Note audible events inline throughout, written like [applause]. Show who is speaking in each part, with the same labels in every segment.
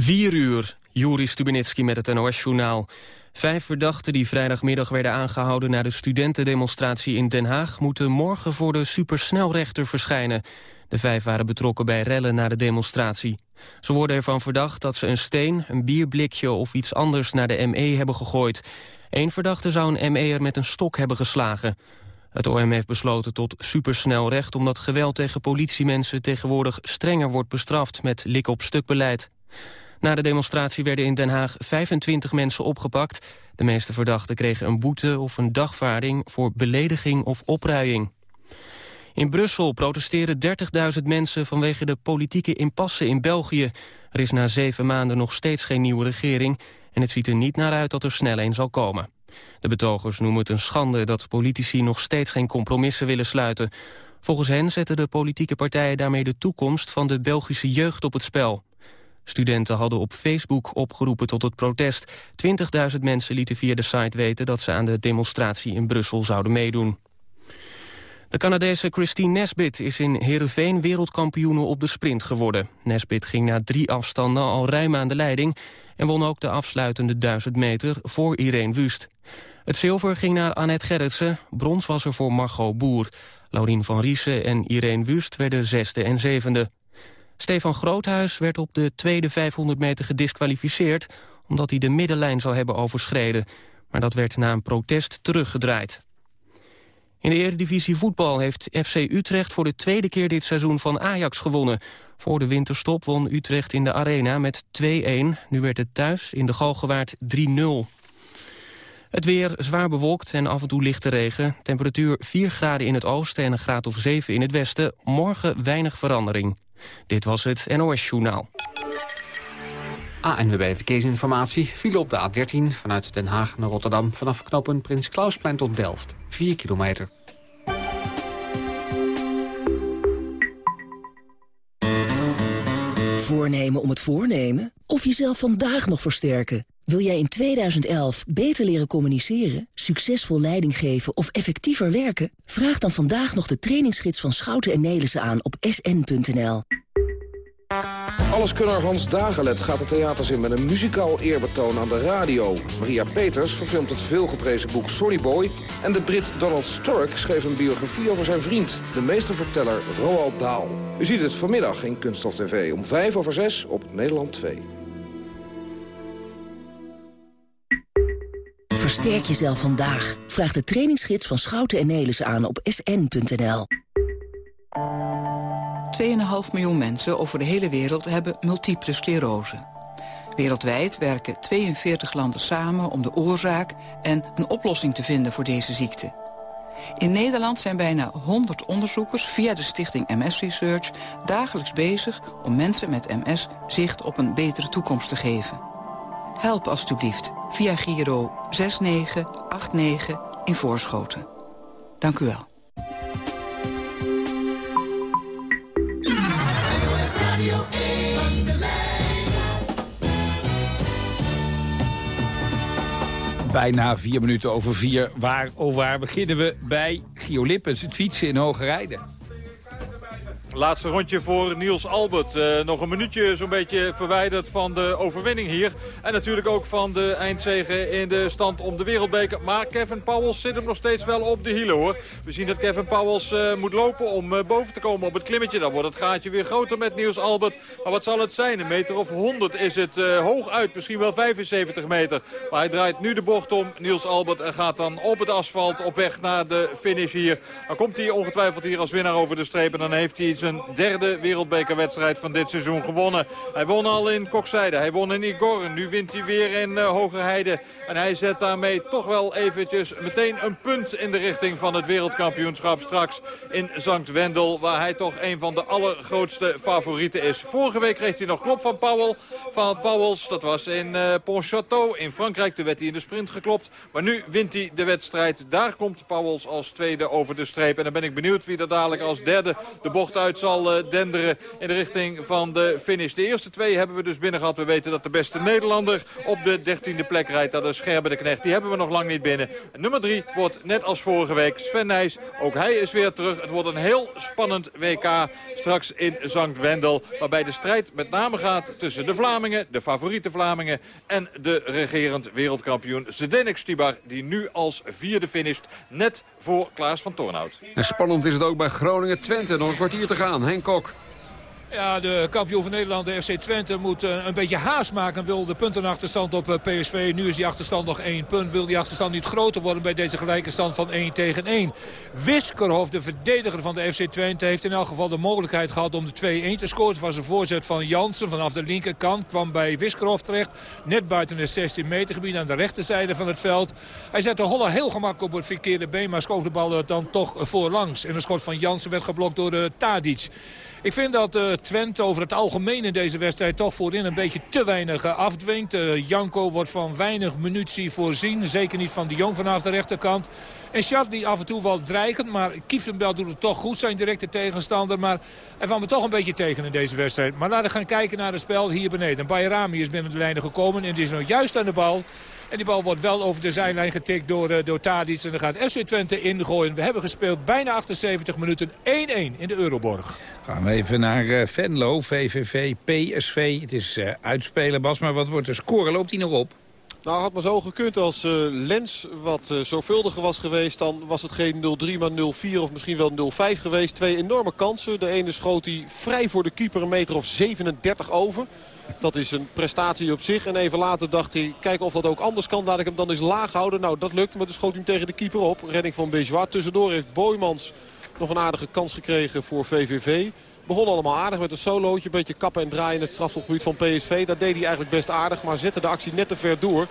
Speaker 1: 4 uur, Juri Stubenitski met het NOS-journaal. Vijf verdachten die vrijdagmiddag werden aangehouden... na de studentendemonstratie in Den Haag... moeten morgen voor de supersnelrechter verschijnen. De vijf waren betrokken bij rellen na de demonstratie. Ze worden ervan verdacht dat ze een steen, een bierblikje... of iets anders naar de ME hebben gegooid. Eén verdachte zou een ME'er met een stok hebben geslagen. Het OM heeft besloten tot supersnelrecht... omdat geweld tegen politiemensen tegenwoordig strenger wordt bestraft... met lik-op-stuk beleid. Na de demonstratie werden in Den Haag 25 mensen opgepakt. De meeste verdachten kregen een boete of een dagvaarding voor belediging of opruiing. In Brussel protesteren 30.000 mensen vanwege de politieke impasse in België. Er is na zeven maanden nog steeds geen nieuwe regering... en het ziet er niet naar uit dat er snel een zal komen. De betogers noemen het een schande dat politici nog steeds geen compromissen willen sluiten. Volgens hen zetten de politieke partijen daarmee de toekomst van de Belgische jeugd op het spel. Studenten hadden op Facebook opgeroepen tot het protest. 20.000 mensen lieten via de site weten dat ze aan de demonstratie in Brussel zouden meedoen. De Canadese Christine Nesbit is in Heerenveen wereldkampioene op de sprint geworden. Nesbit ging na drie afstanden al ruim aan de leiding... en won ook de afsluitende 1000 meter voor Irene Wust. Het zilver ging naar Annette Gerritsen, brons was er voor Margot Boer. Laurien van Riesen en Irene Wust werden zesde en zevende. Stefan Groothuis werd op de tweede 500 meter gedisqualificeerd... omdat hij de middenlijn zou hebben overschreden. Maar dat werd na een protest teruggedraaid. In de Eredivisie voetbal heeft FC Utrecht voor de tweede keer dit seizoen van Ajax gewonnen. Voor de winterstop won Utrecht in de Arena met 2-1. Nu werd het thuis in de Galgenwaard 3-0. Het weer zwaar bewolkt en af en toe lichte regen. Temperatuur 4 graden in het oosten en een graad of 7 in het westen. Morgen weinig verandering. Dit was het NOS Journaal.
Speaker 2: ANWB Verkeersinformatie viel op de A13 vanuit Den Haag naar Rotterdam... vanaf knooppunt Prins Klausplein tot Delft, 4 kilometer.
Speaker 3: Voornemen om het voornemen? Of jezelf vandaag nog versterken? Wil jij in 2011 beter leren communiceren, succesvol leiding geven of effectiever werken? Vraag dan vandaag nog de trainingsgids van Schouten en Nelissen aan op sn.nl.
Speaker 4: Alleskunner Hans Dagelet gaat de theaters in met een muzikaal eerbetoon aan de radio. Maria Peters verfilmt het veelgeprezen boek Sorry Boy... en de Brit Donald Sturck schreef een biografie over zijn vriend... de meesterverteller Roald Dahl. U ziet het vanmiddag in Kunststof TV om 5 over 6 op Nederland 2.
Speaker 3: Versterk jezelf vandaag. Vraag de trainingsgids van Schouten en Nelissen aan op sn.nl.
Speaker 5: 2,5 miljoen mensen over de hele wereld hebben multiple sclerose. Wereldwijd werken 42 landen samen om de oorzaak en een oplossing te vinden voor deze ziekte. In Nederland zijn bijna 100 onderzoekers via de stichting MS Research dagelijks bezig om mensen met MS zicht op een betere toekomst te geven. Help alstublieft via Giro 6989 in Voorschoten. Dank u wel.
Speaker 6: Bijna vier minuten over vier. Waar, of waar beginnen we bij Gio Lippens, het fietsen in Hoge Rijden.
Speaker 7: Laatste rondje voor Niels Albert. Uh, nog een minuutje zo'n beetje verwijderd van de overwinning hier. En natuurlijk ook van de eindzegen in de stand om de wereldbeker. Maar Kevin Powels zit hem nog steeds wel op de hielen hoor. We zien dat Kevin Powels uh, moet lopen om uh, boven te komen op het klimmetje. Dan wordt het gaatje weer groter met Niels Albert. Maar wat zal het zijn? Een meter of 100 is het hoog uit. Misschien wel 75 meter. Maar hij draait nu de bocht om, Niels Albert. En gaat dan op het asfalt op weg naar de finish hier. Dan komt hij ongetwijfeld hier als winnaar over de streep. En dan heeft hij iets zijn derde wereldbekerwedstrijd van dit seizoen gewonnen. Hij won al in Kokzijde, hij won in Igor. Nu wint hij weer in uh, Hogerheide. En hij zet daarmee toch wel eventjes meteen een punt in de richting van het wereldkampioenschap straks in Zankt Wendel. Waar hij toch een van de allergrootste favorieten is. Vorige week kreeg hij nog klop van Powell. Van Powels, dat was in uh, Pontchâteau in Frankrijk. Toen werd hij in de sprint geklopt. Maar nu wint hij de wedstrijd. Daar komt Powels als tweede over de streep. En dan ben ik benieuwd wie er dadelijk als derde de bocht uit zal denderen in de richting van de finish. De eerste twee hebben we dus binnen gehad. We weten dat de beste Nederlander op de dertiende plek rijdt. Dat is Scherbe de Knecht. Die hebben we nog lang niet binnen. nummer drie wordt net als vorige week Sven Nijs. Ook hij is weer terug. Het wordt een heel spannend WK straks in Zankt Wendel. Waarbij de strijd met name gaat tussen de Vlamingen, de favoriete Vlamingen... en de regerend wereldkampioen Zdenek Stibar... die nu als vierde finisht, net voor Klaas van Tornhout.
Speaker 8: En spannend is het ook bij Groningen-Twente. Nog een kwartier te gaan. Henk Kok.
Speaker 9: Ja, de kampioen van Nederland, de FC Twente, moet uh, een beetje haast maken. Wil de puntenachterstand op eh, PSV. Nu is die achterstand nog één punt. Wil die achterstand niet groter worden bij deze gelijke stand van 1 tegen 1. Wiskerhof, de verdediger van de FC Twente, heeft in elk geval de mogelijkheid gehad om de 2-1 te scoren. Het was een voorzet van Jansen vanaf de linkerkant. Kwam bij Wiskerhof terecht. Net buiten het 16 meter gebied aan de rechterzijde van het veld. Hij zette Holla heel gemakkelijk op het verkeerde been. Maar schoof de bal dan toch voorlangs. En de schot van Jansen werd geblokt door de eh, Tadic. Ik vind dat uh, Twente over het algemeen in deze wedstrijd toch voorin een beetje te weinig uh, afdwingt. Uh, Janko wordt van weinig munitie voorzien. Zeker niet van de Jong vanaf de rechterkant. En die af en toe wel dreigend, maar Kieftenbel doet het toch goed, zijn directe tegenstander. Maar hij valt me toch een beetje tegen in deze wedstrijd. Maar laten we gaan kijken naar het spel hier beneden. Bayrami is binnen de lijnen gekomen en die is nog juist aan de bal. En die bal wordt wel over de zijlijn getikt door, uh, door. En dan gaat SC Twente ingooien. We hebben gespeeld bijna 78 minuten 1-1 in de Euroborg.
Speaker 6: Gaan we even naar uh, Venlo, VVV, PSV. Het is uh, uitspelen, Bas. Maar wat wordt de score? Loopt hij nog op?
Speaker 10: Nou, had maar zo gekund als uh, Lens wat uh, zorgvuldiger was geweest. Dan was het geen 0-3, maar 0-4 of misschien wel 0-5 geweest. Twee enorme kansen. De ene schoot hij vrij voor de keeper een meter of 37 over. Dat is een prestatie op zich. En even later dacht hij, kijk of dat ook anders kan. Laat ik hem dan eens laag houden. Nou, dat lukt, maar toen schoot hij hem tegen de keeper op. Redding van Bejois. Tussendoor heeft Boymans nog een aardige kans gekregen voor VVV. Begon allemaal aardig met een solootje. Een beetje kappen en draaien in het strafschopgebied van PSV. Dat deed hij eigenlijk best aardig. Maar zette de actie net te ver door.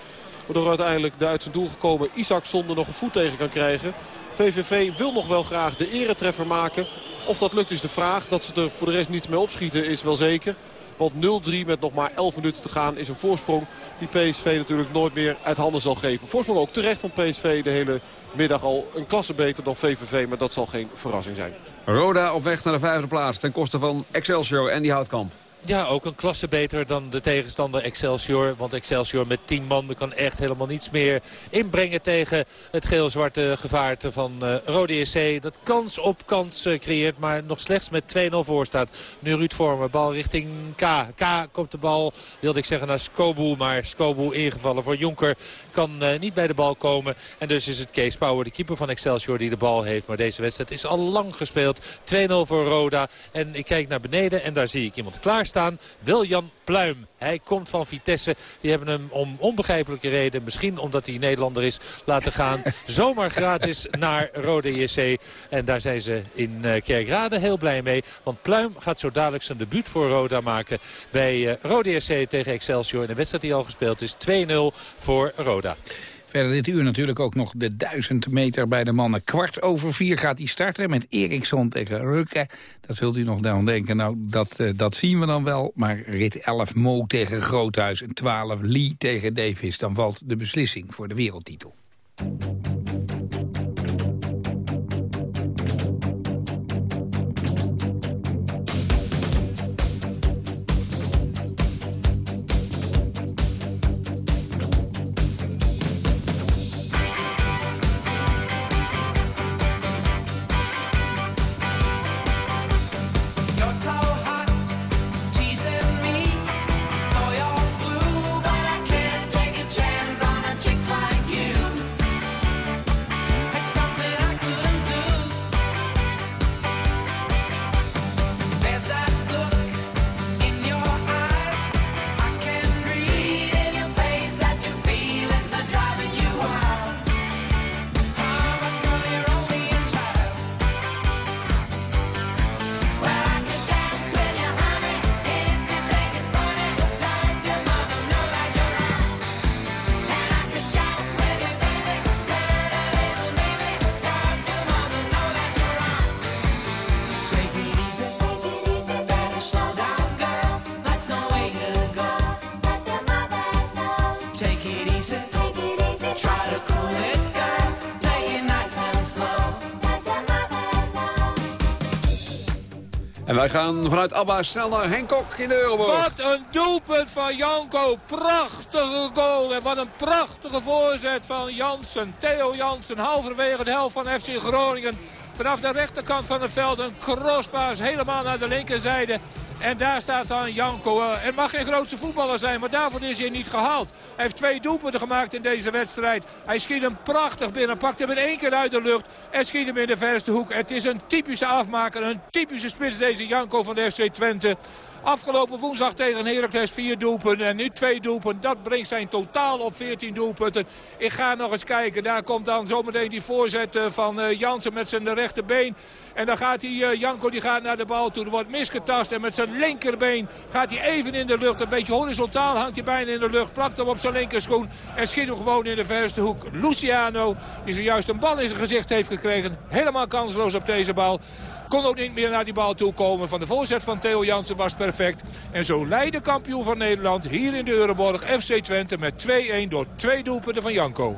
Speaker 10: Waardoor uiteindelijk de uit zijn doel gekomen Isaac zonder nog een voet tegen kan krijgen. VVV wil nog wel graag de eretreffer maken. Of dat lukt is de vraag. Dat ze er voor de rest niets mee opschieten is wel zeker. Want 0-3 met nog maar 11 minuten te gaan is een voorsprong die PSV natuurlijk nooit meer uit handen zal geven. Voorsprong ook terecht van PSV de hele middag al een klasse beter dan VVV. Maar dat zal geen verrassing zijn.
Speaker 8: Roda op weg naar de vijfde plaats ten koste van Excelsior en die Houtkamp.
Speaker 11: Ja, ook een klasse beter dan de tegenstander Excelsior. Want Excelsior met 10 man kan echt helemaal niets meer inbrengen tegen het geel-zwarte gevaarte van uh, Rode SC. Dat kans op kans uh, creëert, maar nog slechts met 2-0 voor staat. Nu Ruud Vormer, bal richting K. K komt de bal, wilde ik zeggen, naar Skobu. Maar Skobu ingevallen voor Jonker kan uh, niet bij de bal komen. En dus is het Kees Power, de keeper van Excelsior, die de bal heeft. Maar deze wedstrijd is al lang gespeeld. 2-0 voor Roda. En ik kijk naar beneden en daar zie ik iemand klaarstaan staan. Wiljan Pluim. Hij komt van Vitesse. Die hebben hem om onbegrijpelijke reden, misschien omdat hij Nederlander is, laten gaan. [laughs] Zomaar gratis naar Rode JC. En daar zijn ze in eh, Kerkrade heel blij mee. Want Pluim gaat zo dadelijk zijn debuut voor Roda maken bij uh, Rode JC tegen Excelsior. In de wedstrijd die al gespeeld is 2-0 voor Roda.
Speaker 6: Verder dit uur natuurlijk ook nog de 1000 meter bij de mannen. Kwart over vier gaat hij starten met Eriksson tegen Rukke. Dat zult u nog dan denken, nou dat, uh, dat zien we dan wel. Maar rit 11 Mo tegen Groothuis en 12 Lee tegen Davis. Dan valt de beslissing voor de wereldtitel.
Speaker 8: Wij gaan vanuit Abba snel naar Henk Kok in de Euroborg.
Speaker 9: Wat een doelpunt van Janko. Prachtige goal. En wat een prachtige voorzet van Jansen. Theo Jansen, halverwege de helft van FC Groningen. Vanaf de rechterkant van het veld een crosspaas helemaal naar de linkerzijde. En daar staat dan Janko. Eh, het mag geen grootste voetballer zijn, maar daarvoor is hij niet gehaald. Hij heeft twee doelpunten gemaakt in deze wedstrijd. Hij schiet hem prachtig binnen, pakt hem in één keer uit de lucht en schiet hem in de verste hoek. Het is een typische afmaker, een typische spits deze Janko van de FC Twente. Afgelopen woensdag tegen Heracles vier doelpunten en nu twee doelpunten. Dat brengt zijn totaal op 14 doelpunten. Ik ga nog eens kijken. Daar komt dan zometeen die voorzet eh, van eh, Jansen met zijn rechterbeen. En dan gaat hij, uh, Janko die gaat naar de bal toe. Er wordt misgetast en met zijn linkerbeen gaat hij even in de lucht. Een beetje horizontaal hangt hij bijna in de lucht. Plakt hem op zijn linkerschoen en schiet hem gewoon in de verste hoek. Luciano, die zojuist een bal in zijn gezicht heeft gekregen. Helemaal kansloos op deze bal. Kon ook niet meer naar die bal toe komen. Van de voorzet van Theo Jansen was perfect. En zo leidde kampioen van Nederland hier in de Euroborg FC Twente met 2-1 door twee doelpunten van Janko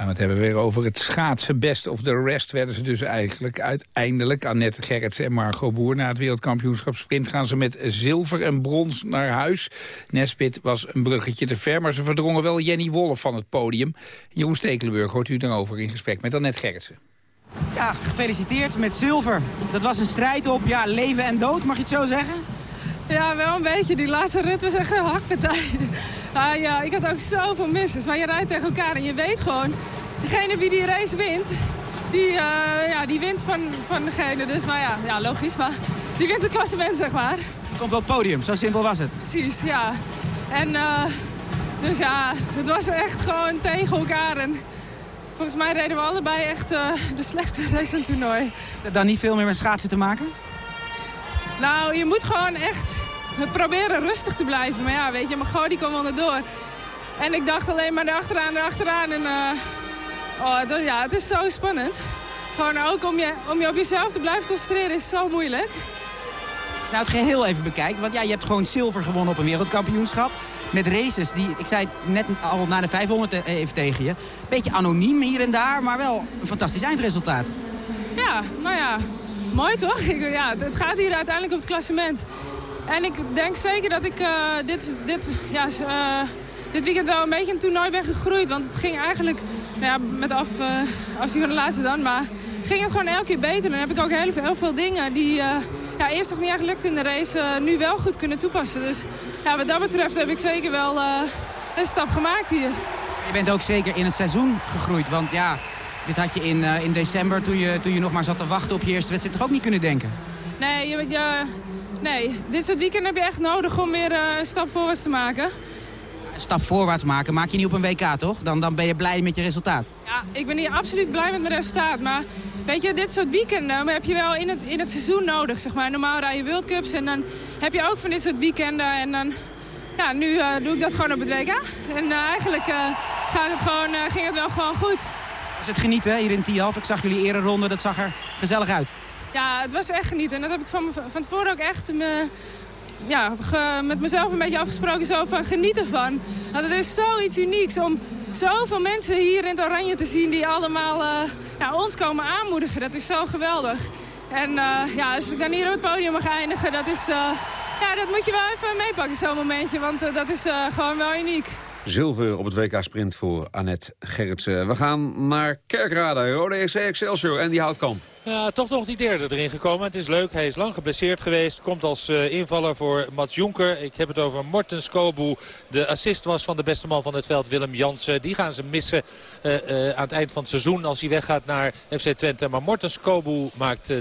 Speaker 6: gaan we het hebben weer over het schaatsen. Best of the rest werden ze dus eigenlijk uiteindelijk. Annette Gerritsen en Margot Boer. Na het wereldkampioenschap sprint gaan ze met zilver en brons naar huis. Nesbit was een bruggetje te ver, maar ze verdrongen wel Jenny Wolf van het podium. Jeroen Stekelenburg hoort u daarover in gesprek met Annette Gerritsen.
Speaker 12: Ja, gefeliciteerd met zilver. Dat was een strijd op ja, leven en dood, mag je het zo zeggen?
Speaker 13: Ja, wel een beetje. Die laatste rit was echt een hakpartij. [laughs] Ah, ja, ik had ook zoveel misses. Maar je rijdt tegen elkaar en je weet gewoon... degene wie die race wint, die, uh, ja, die wint van, van degene. Dus maar ja, ja, logisch. Maar die wint het klassement, zeg maar.
Speaker 12: Je komt op het podium, zo simpel was het.
Speaker 13: Precies, ja. En uh, dus ja, het was echt gewoon tegen elkaar. En volgens mij reden we allebei echt uh, de slechtste race van het toernooi.
Speaker 12: Dan niet veel meer met schaatsen te maken?
Speaker 13: Nou, je moet gewoon echt proberen rustig te blijven. Maar ja, weet je, Mago die kwam onderdoor. En ik dacht alleen maar erachteraan, erachteraan. En uh, oh, dat, ja, het is zo spannend. Gewoon ook om je, om je op jezelf te blijven concentreren is zo moeilijk.
Speaker 12: Nou, het geheel even bekijkt. Want ja, je hebt gewoon zilver gewonnen op een wereldkampioenschap. Met races die, ik zei net al na de 500 e- even tegen je. Beetje anoniem hier en daar, maar wel een fantastisch eindresultaat.
Speaker 13: Ja, nou ja, mooi toch? Ja, het gaat hier uiteindelijk op het klassement. En ik denk zeker dat ik uh, dit, dit, ja, uh, dit weekend wel een beetje een toernooi ben gegroeid. Want het ging eigenlijk, nou ja, met af, uh, afzien van de laatste dan, maar ging het gewoon elke keer beter. En dan heb ik ook heel heel veel dingen die ja, eerst nog niet echt lukt in de race, nu wel goed kunnen toepassen. Dus ja, wat dat betreft heb ik zeker wel een stap gemaakt hier.
Speaker 12: Je bent ook zeker in het seizoen gegroeid, want ja, dit had je in, uh, in december, toen je, toen je nog maar zat te wachten op je eerste wedstrijd, toch ook niet kunnen denken?
Speaker 13: Nee, je, je, nee. dit soort weekenden heb je echt nodig om weer een stap voorwaarts te maken.
Speaker 12: Stap voorwaarts maken maak je niet op een WK, toch? Dan, dan ben je blij met je resultaat.
Speaker 13: Ja, ik ben hier absoluut blij met mijn resultaat. Maar weet je, dit soort weekenden heb je wel in het, in het seizoen nodig. Zeg maar. Normaal rij je World Cups en dan heb je ook van dit soort weekenden. En dan, ja, nu uh, doe ik dat gewoon op het WK. En eigenlijk gaat het gewoon, ging het wel gewoon goed.
Speaker 12: Was het genieten hier in Tialf? Ik zag jullie ronde, dat zag er gezellig uit.
Speaker 13: Ja, het was echt genieten. En dat heb ik van, van tevoren ook echt me, ja, met mezelf een beetje afgesproken. Zo van genieten van. Want het is zoiets unieks om zoveel mensen hier in het oranje te zien... die allemaal uh, ja, ons komen aanmoedigen. Dat is zo geweldig. En uh, ja, als ik dan hier op het podium mag eindigen, dat is... Uh, ja, dat moet je wel even meepakken, zo'n momentje. Want dat is gewoon wel uniek.
Speaker 8: Zilver op het WK-sprint voor Annette Gerritsen. We gaan naar Kerkrade, Rode EC Excelsior en die Houtkamp.
Speaker 11: Ja, toch nog die derde erin gekomen. Het is leuk. Hij is lang geblesseerd geweest. Komt als uh, invaller voor Mats Jonker. Ik heb het over Morten Skobu. De assist was van de beste man van het veld, Willem Jansen. Die gaan ze missen uh, uh, aan het eind van het seizoen als hij weggaat naar FC Twente. Maar Morten Skobu maakt 3-0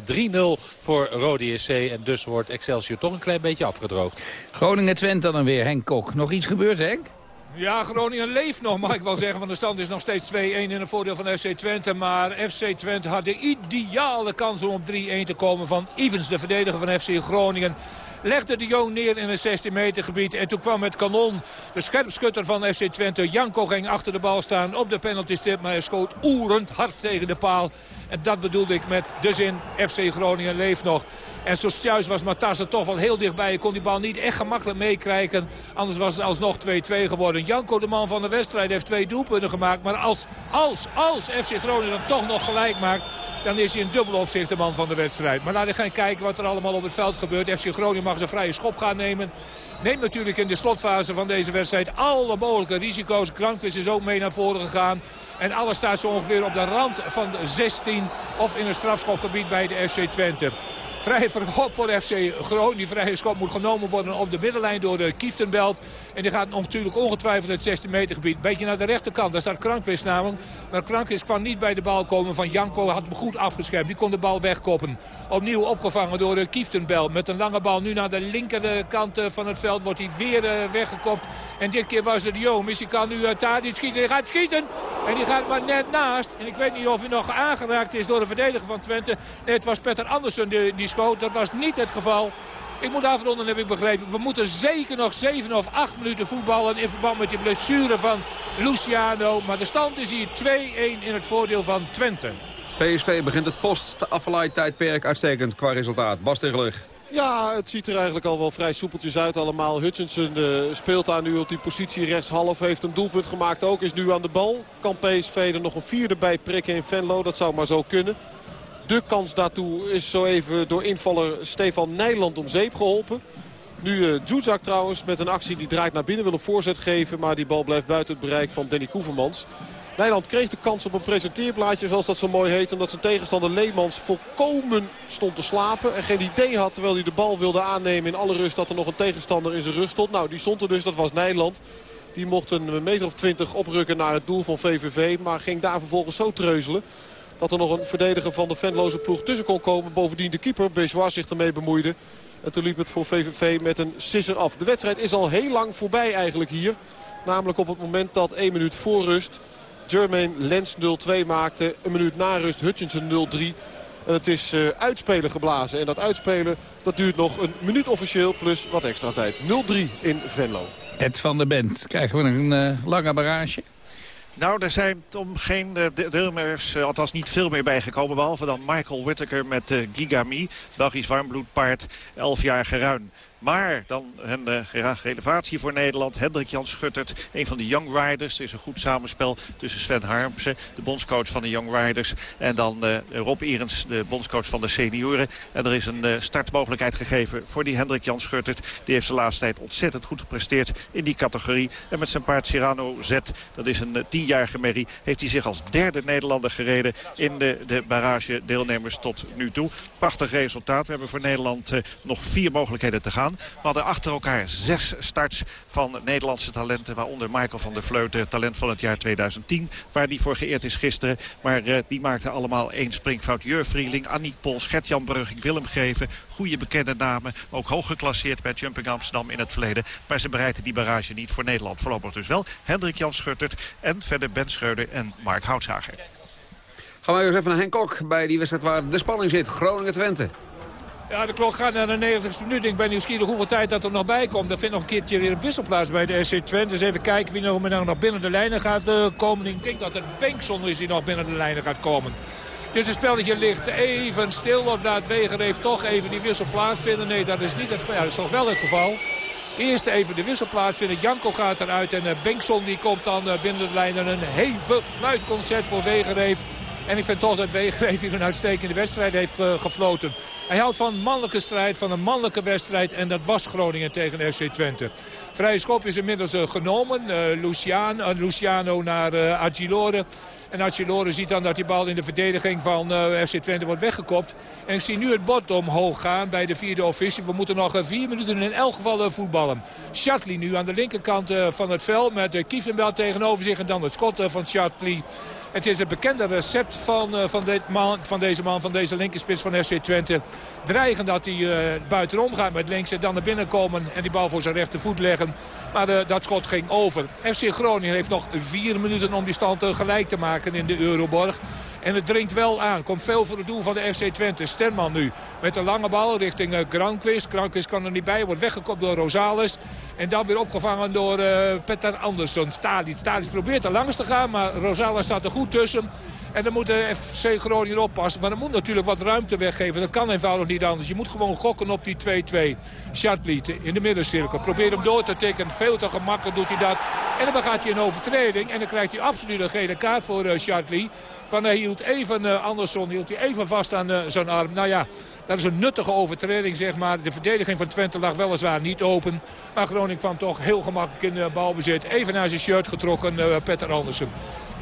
Speaker 11: voor Rode SC. En dus wordt Excelsior toch een klein beetje afgedroogd.
Speaker 6: Groningen-Twente dan weer, Henk Kok. Nog iets gebeurd, Henk?
Speaker 9: Ja, Groningen leeft nog, mag ik wel zeggen. Want de stand is nog steeds 2-1 in het voordeel van FC Twente. Maar FC Twente had de ideale kans om op 3-1 te komen van Evans, de verdediger van FC Groningen legde de Jong neer in het 16 meter gebied. En toen kwam het kanon. De scherpschutter van FC Twente, Janko, ging achter de bal staan op de penaltystip. Maar hij schoot oerend hard tegen de paal. En dat bedoelde ik met de zin FC Groningen leeft nog. En zo juist was Matassa toch wel heel dichtbij. Hij kon die bal niet echt gemakkelijk meekrijgen. Anders was het alsnog 2-2 geworden. Janko, de man van de wedstrijd, heeft twee doelpunten gemaakt. Maar als, als, als FC Groningen dan toch nog gelijk maakt dan is hij in dubbel opzicht de man van de wedstrijd. Maar laten we gaan kijken wat er allemaal op het veld gebeurt. FC Groningen mag zijn vrije schop gaan nemen. Neemt natuurlijk in de slotfase van deze wedstrijd alle mogelijke risico's. Krankwist is ook mee naar voren gegaan. En alles staat zo ongeveer op de rand van de 16 of in een strafschopgebied bij de FC Twente. Vrije schop voor FC Groningen. Die vrije schop moet genomen worden op de middenlijn door de Kieftenbelt. En die gaat natuurlijk ongetwijfeld het 16 meter gebied. Beetje naar de rechterkant. Daar staat Krankwist namelijk. Maar Krankwist kwam niet bij de bal komen van Janko. Had hem goed afgeschermd. Die kon de bal wegkoppen. Opnieuw opgevangen door de Kieftenbelt. Met een lange bal nu naar de linkerkant eh, van het veld. Wordt hij weer eh, weggekopt. En dit keer was het Jong. Missie kan nu uh, Tadic schieten. Hij gaat schieten. En die gaat maar net naast. En ik weet niet of hij nog aangeraakt is door de verdediger van Twente. Het was Petter Andersen die, Dat was niet het geval. Ik moet afronden, heb ik begrepen. We moeten zeker nog 7 of 8 minuten voetballen in verband met die blessure van Luciano. Maar de stand is hier 2-1 in het voordeel van Twente.
Speaker 8: PSV begint het post-Affelay-tijdperk uitstekend qua resultaat. Bas Tegeler.
Speaker 10: Ja, het ziet er eigenlijk al wel vrij soepeltjes uit allemaal. Hutchinson uh, speelt daar nu op die positie rechtshalf. Heeft een doelpunt gemaakt ook. Is nu aan de bal. Kan PSV er nog een vierde bij prikken in Venlo. Dat zou maar zo kunnen. De kans daartoe is zo even door invaller Stefan Nijland om zeep geholpen. Nu uh, Zuzak trouwens met een actie die draait naar binnen. Wil een voorzet geven, maar die bal blijft buiten het bereik van Danny Koevermans. Nijland kreeg de kans op een presenteerblaadje, zoals dat zo mooi heet. Omdat zijn tegenstander Leemans volkomen stond te slapen. En geen idee had, terwijl hij de bal wilde aannemen in alle rust... dat er nog een tegenstander in zijn rust stond. Nou, die stond er dus, dat was Nijland. Die mocht een meter of twintig oprukken naar het doel van VVV. Maar ging daar vervolgens zo treuzelen dat er nog een verdediger van de Venloze ploeg tussen kon komen. Bovendien de keeper, Bejois, zich ermee bemoeide. En toen liep het voor VVV met een sisser af. De wedstrijd is al heel lang voorbij eigenlijk hier. Namelijk op het moment dat 1 minuut voor rust Jermaine Lens 0-2 maakte. Een minuut na rust Hutchinson 0-3. En het is uh, uitspelen geblazen. En dat uitspelen dat duurt nog een minuut officieel plus wat extra tijd. 0-3 in Venlo.
Speaker 6: Ed van der Bent, krijgen we een uh, lange barrage?
Speaker 14: Nou, er zijn om geen uh, althans niet veel meer bijgekomen. Behalve dan Michael Whittaker met uh, Gigami, Belgisch warmbloedpaard, 11 jaar geruin. Maar dan een uh, relevatie voor Nederland. Hendrik Jan Schuttert, een van de Young Riders. Het is een goed samenspel tussen Sven Harmsen, de bondscoach van de Young Riders. En dan uh, Rob Erens, de bondscoach van de senioren. En er is een uh, startmogelijkheid gegeven voor die Hendrik Jan Schuttert. Die heeft de laatste tijd ontzettend goed gepresteerd in die categorie. En met zijn paard Cyrano Z, dat is een tienjarige merrie, heeft hij zich als derde Nederlander gereden in de, de barrage deelnemers tot nu toe. Prachtig resultaat. We hebben voor Nederland nog vier mogelijkheden te gaan. We hadden achter elkaar zes starts van Nederlandse talenten. Waaronder Michael van der Vleuten, talent van het jaar 2010. Waar die voor geëerd is gisteren. Maar uh, die maakten allemaal één springfout. Jur Vrieling, Aniek Pols, Gert-Jan Brugging, Willem Geven. Goede bekende namen. Ook hoog geclasseerd bij Jumping Amsterdam in het verleden. Maar ze bereiden die barrage niet voor Nederland. Voorlopig dus wel Hendrik Jan Schuttert. En verder Ben Schreuder en Mark Houtzager.
Speaker 8: Gaan we even naar Henk Kok bij die wedstrijd waar de spanning zit. Groningen-Twente.
Speaker 9: Ja, de klok gaat naar de 90ste minuut. Ik ben nieuwsgierig hoeveel tijd dat er nog bij komt. Er vindt nog een keertje weer een wisselplaats bij de SC Twente. Dus even kijken wie nog, nog binnen de lijnen gaat uh, komen. Ik denk dat het Bengtson is die nog binnen de lijnen gaat komen. Dus het spelletje ligt even stil. Of na het heeft toch even die wissel plaatsvinden. Nee, dat is niet het. Ja, dat is toch wel het geval. Eerst even de wissel plaatsvinden. Janko gaat eruit en uh, Bengtson die komt dan uh, binnen de lijnen. Een hevig fluitconcert voor Wegereef. En ik vind toch dat Wegereef hier een uitstekende wedstrijd heeft uh, gefloten. Hij houdt van mannelijke strijd, van een mannelijke wedstrijd. En dat was Groningen tegen FC Twente. Vrije schop is inmiddels uh, genomen. Uh, Luciano, Luciano naar Agilore. En Agilore ziet dan dat die bal in de verdediging van uh, FC Twente wordt weggekopt. En ik zie nu het bord omhoog gaan bij de vierde officie. We moeten nog vier minuten in elk geval voetballen. Shatley nu aan de linkerkant van het veld met Kiefenbel tegenover zich. En dan het schot van Shatley. Het is het bekende recept van, uh, van, dit man, van deze man, van deze linkerspits van FC Twente. Dreigen dat hij uh, buitenom gaat met links en dan naar binnen komen en die bal voor zijn rechtervoet leggen. Maar uh, dat schot ging over. FC Groningen heeft nog vier minuten om die stand gelijk te maken in de Euroborg. En het dringt wel aan. Komt veel voor het doel van de FC Twente. Sterman nu met een lange bal richting Granqvist. Granqvist kan er niet bij. Wordt weggekopt door Rosales. En dan weer opgevangen door uh, Petter Andersson. Stalic probeert er langs te gaan. Maar Rosales staat er goed tussen. En dan moet de FC Groningen oppassen. Maar er moet natuurlijk wat ruimte weggeven. Dat kan eenvoudig niet anders. Je moet gewoon gokken op die 2-2. Shatley in de middencirkel. Probeert hem door te tikken. Veel te gemakkelijk doet hij dat. En dan gaat hij een overtreding. En dan krijgt hij absoluut een gele kaart voor uh. Van hij hield even, uh, Andersson hield hij even vast aan uh, zijn arm. Nou ja, dat is een nuttige overtreding, zeg maar. De verdediging van Twente lag weliswaar niet open. Maar Groningen kwam toch heel gemakkelijk in uh, balbezit. Even naar zijn shirt getrokken, Petter Andersen.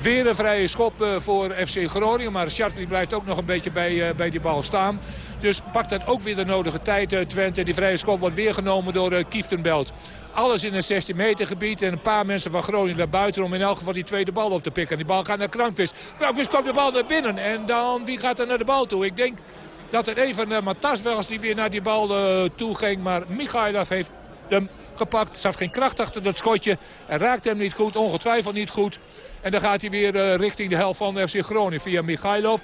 Speaker 9: Weer een vrije schop voor FC Groningen. Maar Chartley blijft ook nog een beetje bij, bij die bal staan. Dus pakt dat ook weer de nodige tijd, Twente. Die vrije schop wordt weer genomen door Kieftenbelt. Alles in een 16 meter gebied. En een paar mensen van Groningen daar buiten om in elk geval die tweede bal op te pikken. En die bal gaat naar Krankvis. Krankvis komt de bal naar binnen. En dan, wie gaat er naar de bal toe? Ik denk dat het even uh, Matas was die weer naar die bal uh, toe ging. Maar Michailov heeft hem gepakt. Er zat geen kracht achter dat schotje. En raakte hem niet goed, ongetwijfeld niet goed. En dan gaat hij weer uh, richting de helft van FC Groningen via Michailov.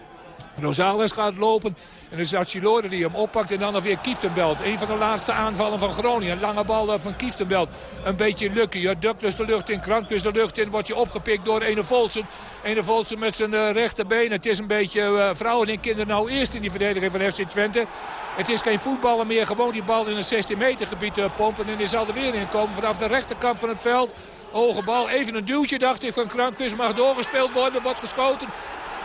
Speaker 9: Rosales gaat lopen. En is Archilore die hem oppakt. En dan weer Kieftenbelt. Een van de laatste aanvallen van Groningen. Lange bal van Kieftenbelt. Een beetje lucky. Ja, dus de lucht in, dus de lucht in. Wordt je opgepikt door Ene Volsen. Ene Volsen met zijn uh, rechterbeen. Het is een beetje uh, vrouwen en kinderen nou eerst in die verdediging van FC Twente. Het is geen voetballer meer. Gewoon die bal in een 16 meter gebied pompen. En die zal er weer in komen vanaf de rechterkant van het veld. Hoge bal. Even een duwtje dacht ik van Krankvis. Mag doorgespeeld worden. Wordt geschoten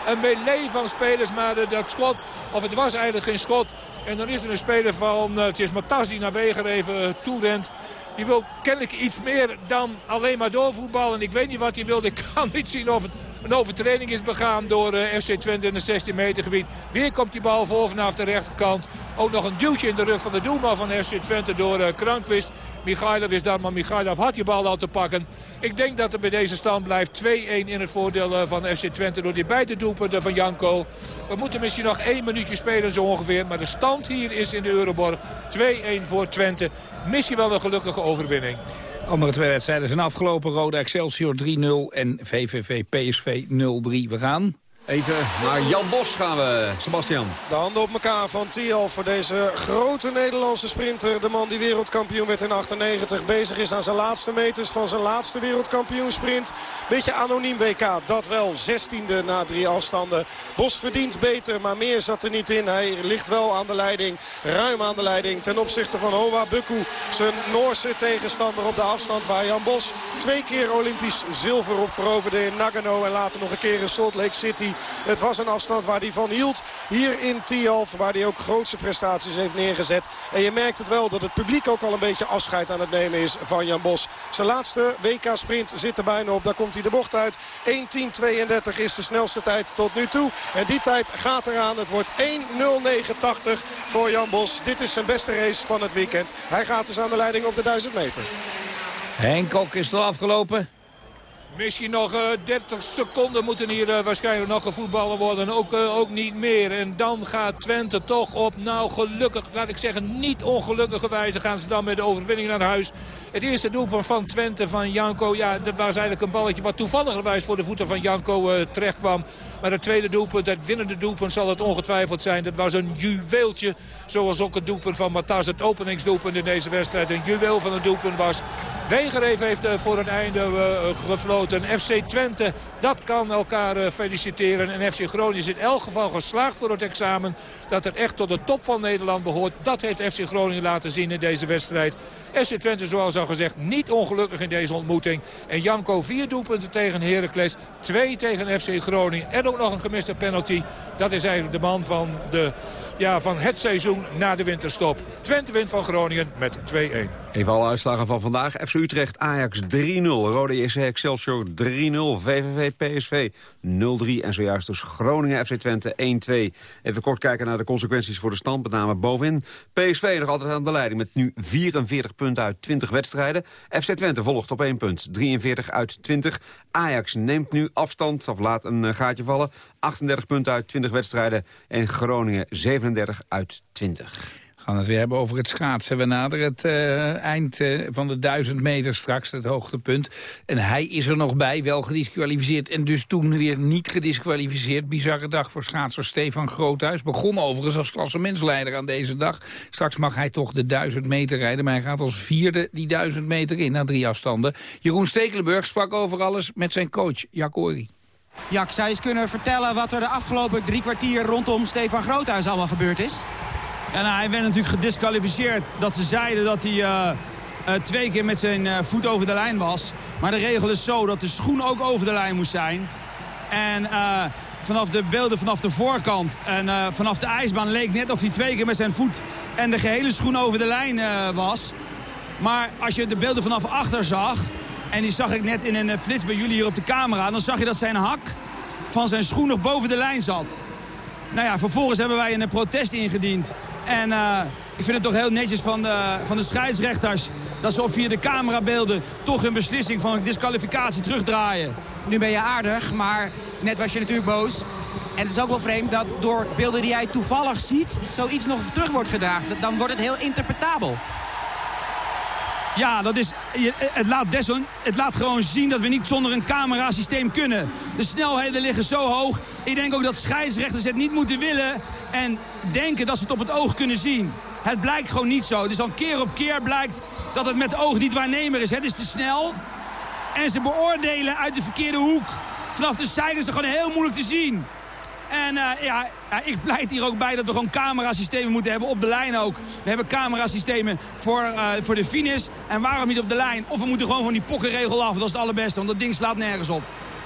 Speaker 9: een melee van spelers. Maar dat schot, of het was eigenlijk geen schot. En dan is er een speler van, het is Matas die naar Weger even toerent. Die wil kennelijk iets meer dan alleen maar doorvoetballen. Ik weet niet wat hij wil. [laughs] Ik kan niet zien of het een overtreding is begaan door uh, FC Twente in het 16 meter gebied. Weer komt die bal voor vanaf de rechterkant. Ook nog een duwtje in de rug van de doelman van FC Twente door Krankwist. Michailov is daar, maar Michailov had die bal al te pakken. Ik denk dat er bij deze stand blijft 2-1 in het voordeel uh, van FC Twente door die beide doelpunten van Janko. We moeten misschien nog één minuutje spelen zo ongeveer. Maar de stand hier is in de Euroborg 2-1 voor Twente. Misschien wel een gelukkige overwinning.
Speaker 6: Andere twee wedstrijden zijn afgelopen. Rode Excelsior 3-0 en VVV PSV 0-3. We gaan
Speaker 8: Even naar Jan Bos gaan we, Sebastian.
Speaker 15: De handen op elkaar van Tial voor deze grote Nederlandse sprinter. De man die wereldkampioen werd in 98. Bezig is aan zijn laatste meters van zijn laatste wereldkampioensprint. Beetje anoniem WK, dat wel. 16e na drie afstanden. Bos verdient beter, maar meer zat er niet in. Hij ligt wel aan de leiding, ruim aan de leiding. Ten opzichte van Hoa Bukku, zijn Noorse tegenstander op de afstand. Waar Jan Bos twee keer Olympisch zilver op veroverde in Nagano. En later nog een keer in Salt Lake City. Het was een afstand waar hij van hield. Hier in Tialf, waar hij ook grootste prestaties heeft neergezet. En je merkt het wel dat het publiek ook al een beetje afscheid aan het nemen is van Jan Bos. Zijn laatste WK-sprint zit er bijna op. Daar komt hij de bocht uit. 1.10.32 is de snelste tijd tot nu toe. En die tijd gaat eraan. Het wordt 1.09.80 voor Jan Bos. Dit is zijn beste race van het weekend. Hij gaat dus aan de leiding op de 1000 meter.
Speaker 6: Henk Kok is er afgelopen.
Speaker 9: Misschien nog uh, 30 seconden moeten hier uh, waarschijnlijk nog gevoetballen worden. Ook, uh, ook niet meer. En dan gaat Twente toch op, nou gelukkig, laat ik zeggen, niet ongelukkige wijze gaan ze dan met de overwinning naar huis. Het eerste doelpunt van Twente van Janko, ja, dat was eigenlijk een balletje wat toevalligerwijs voor de voeten van Janko terecht kwam. Maar het tweede doelpunt, het winnende doelpunt zal het ongetwijfeld zijn. Dat was een juweeltje, zoals ook het doelpunt van Matas, het openingsdoelpunt in deze wedstrijd. Een juweel van een doelpunt was. Wegereef heeft voor het einde gefloten. FC Twente, dat kan elkaar feliciteren. En FC Groningen is in elk geval geslaagd voor het examen. Dat het echt tot de top van Nederland behoort. Dat heeft FC Groningen laten zien in deze wedstrijd. FC Twente, zoals al gezegd, niet ongelukkig in deze ontmoeting. En Janko vier doelpunten tegen Heracles. Twee tegen FC Groningen. En ook nog een gemiste penalty. Dat is eigenlijk de man van, de, ja, van het seizoen na de winterstop. Twente wint van Groningen met 2-1.
Speaker 8: Even alle uitslagen van vandaag. FC Utrecht, Ajax 3-0. Rode JC Excelsior 3-0. VVV PSV 0-3. En zojuist dus Groningen FC Twente 1-2. Even kort kijken naar de consequenties voor de stand. Met name bovenin. PSV nog altijd aan de leiding met nu 44 punten uit 20 wedstrijden. FC Twente volgt op 1 punt. 43 uit 20. Ajax neemt nu afstand, of laat een gaatje vallen. 38 punten uit 20 wedstrijden. En Groningen 37 uit 20
Speaker 6: gaan het weer hebben over het schaatsen. We naderen het uh, eind uh, van de 1000 meter straks, het hoogtepunt. En hij is er nog bij, wel gedisqualificeerd. En dus toen weer niet gedisqualificeerd. Bizarre dag voor schaatser Stefan Groothuis. Begon overigens als klassementsleider aan deze dag. Straks mag hij toch de 1000 meter rijden. Maar hij gaat als vierde die 1000 meter in na drie afstanden. Jeroen Stekelenburg sprak over alles met zijn coach Jack Ory.
Speaker 12: Jak, zou eens kunnen vertellen wat er de afgelopen drie kwartier rondom Stefan Groothuis allemaal gebeurd is?
Speaker 16: Hij werd natuurlijk gedisqualificeerd. Dat ze zeiden dat hij uh, twee keer met zijn voet over de lijn was. Maar de regel is zo dat de schoen ook over de lijn moest zijn. En vanaf de beelden vanaf de voorkant en vanaf de ijsbaan leek net of hij twee keer met zijn voet en de gehele schoen over de lijn was. Maar als je de beelden vanaf achter zag, en die zag ik net in een flits bij jullie hier op de camera, dan zag je dat zijn hak van zijn schoen nog boven de lijn zat. Nou ja, vervolgens hebben wij een protest ingediend. En uh, ik vind het toch heel netjes van de, van de scheidsrechters... dat ze op via de camerabeelden toch een beslissing van disqualificatie terugdraaien.
Speaker 12: Nu ben je aardig, maar net was je natuurlijk boos. En het is ook wel vreemd dat door beelden die jij toevallig ziet... zoiets nog terug wordt gedragen. Dan wordt het heel interpretabel.
Speaker 16: Ja, dat is, het, laat het laat gewoon zien dat we niet zonder een camerasysteem kunnen. De snelheden liggen zo hoog. Ik denk ook dat scheidsrechters het niet moeten willen en denken dat ze het op het oog kunnen zien. Het blijkt gewoon niet zo. Dus al keer op keer blijkt dat het met oog niet waarnemer is. Het is te snel. En ze beoordelen uit de verkeerde hoek. Vanaf de zijde is het gewoon heel moeilijk te zien. En uh, ja, ik pleit hier ook bij dat we gewoon camerasystemen moeten hebben op de lijn ook. We hebben camerasystemen voor, uh, voor de finish. En waarom niet op de lijn? Of we moeten gewoon van die pokkenregel af. Dat is het allerbeste, want dat ding slaat nergens op.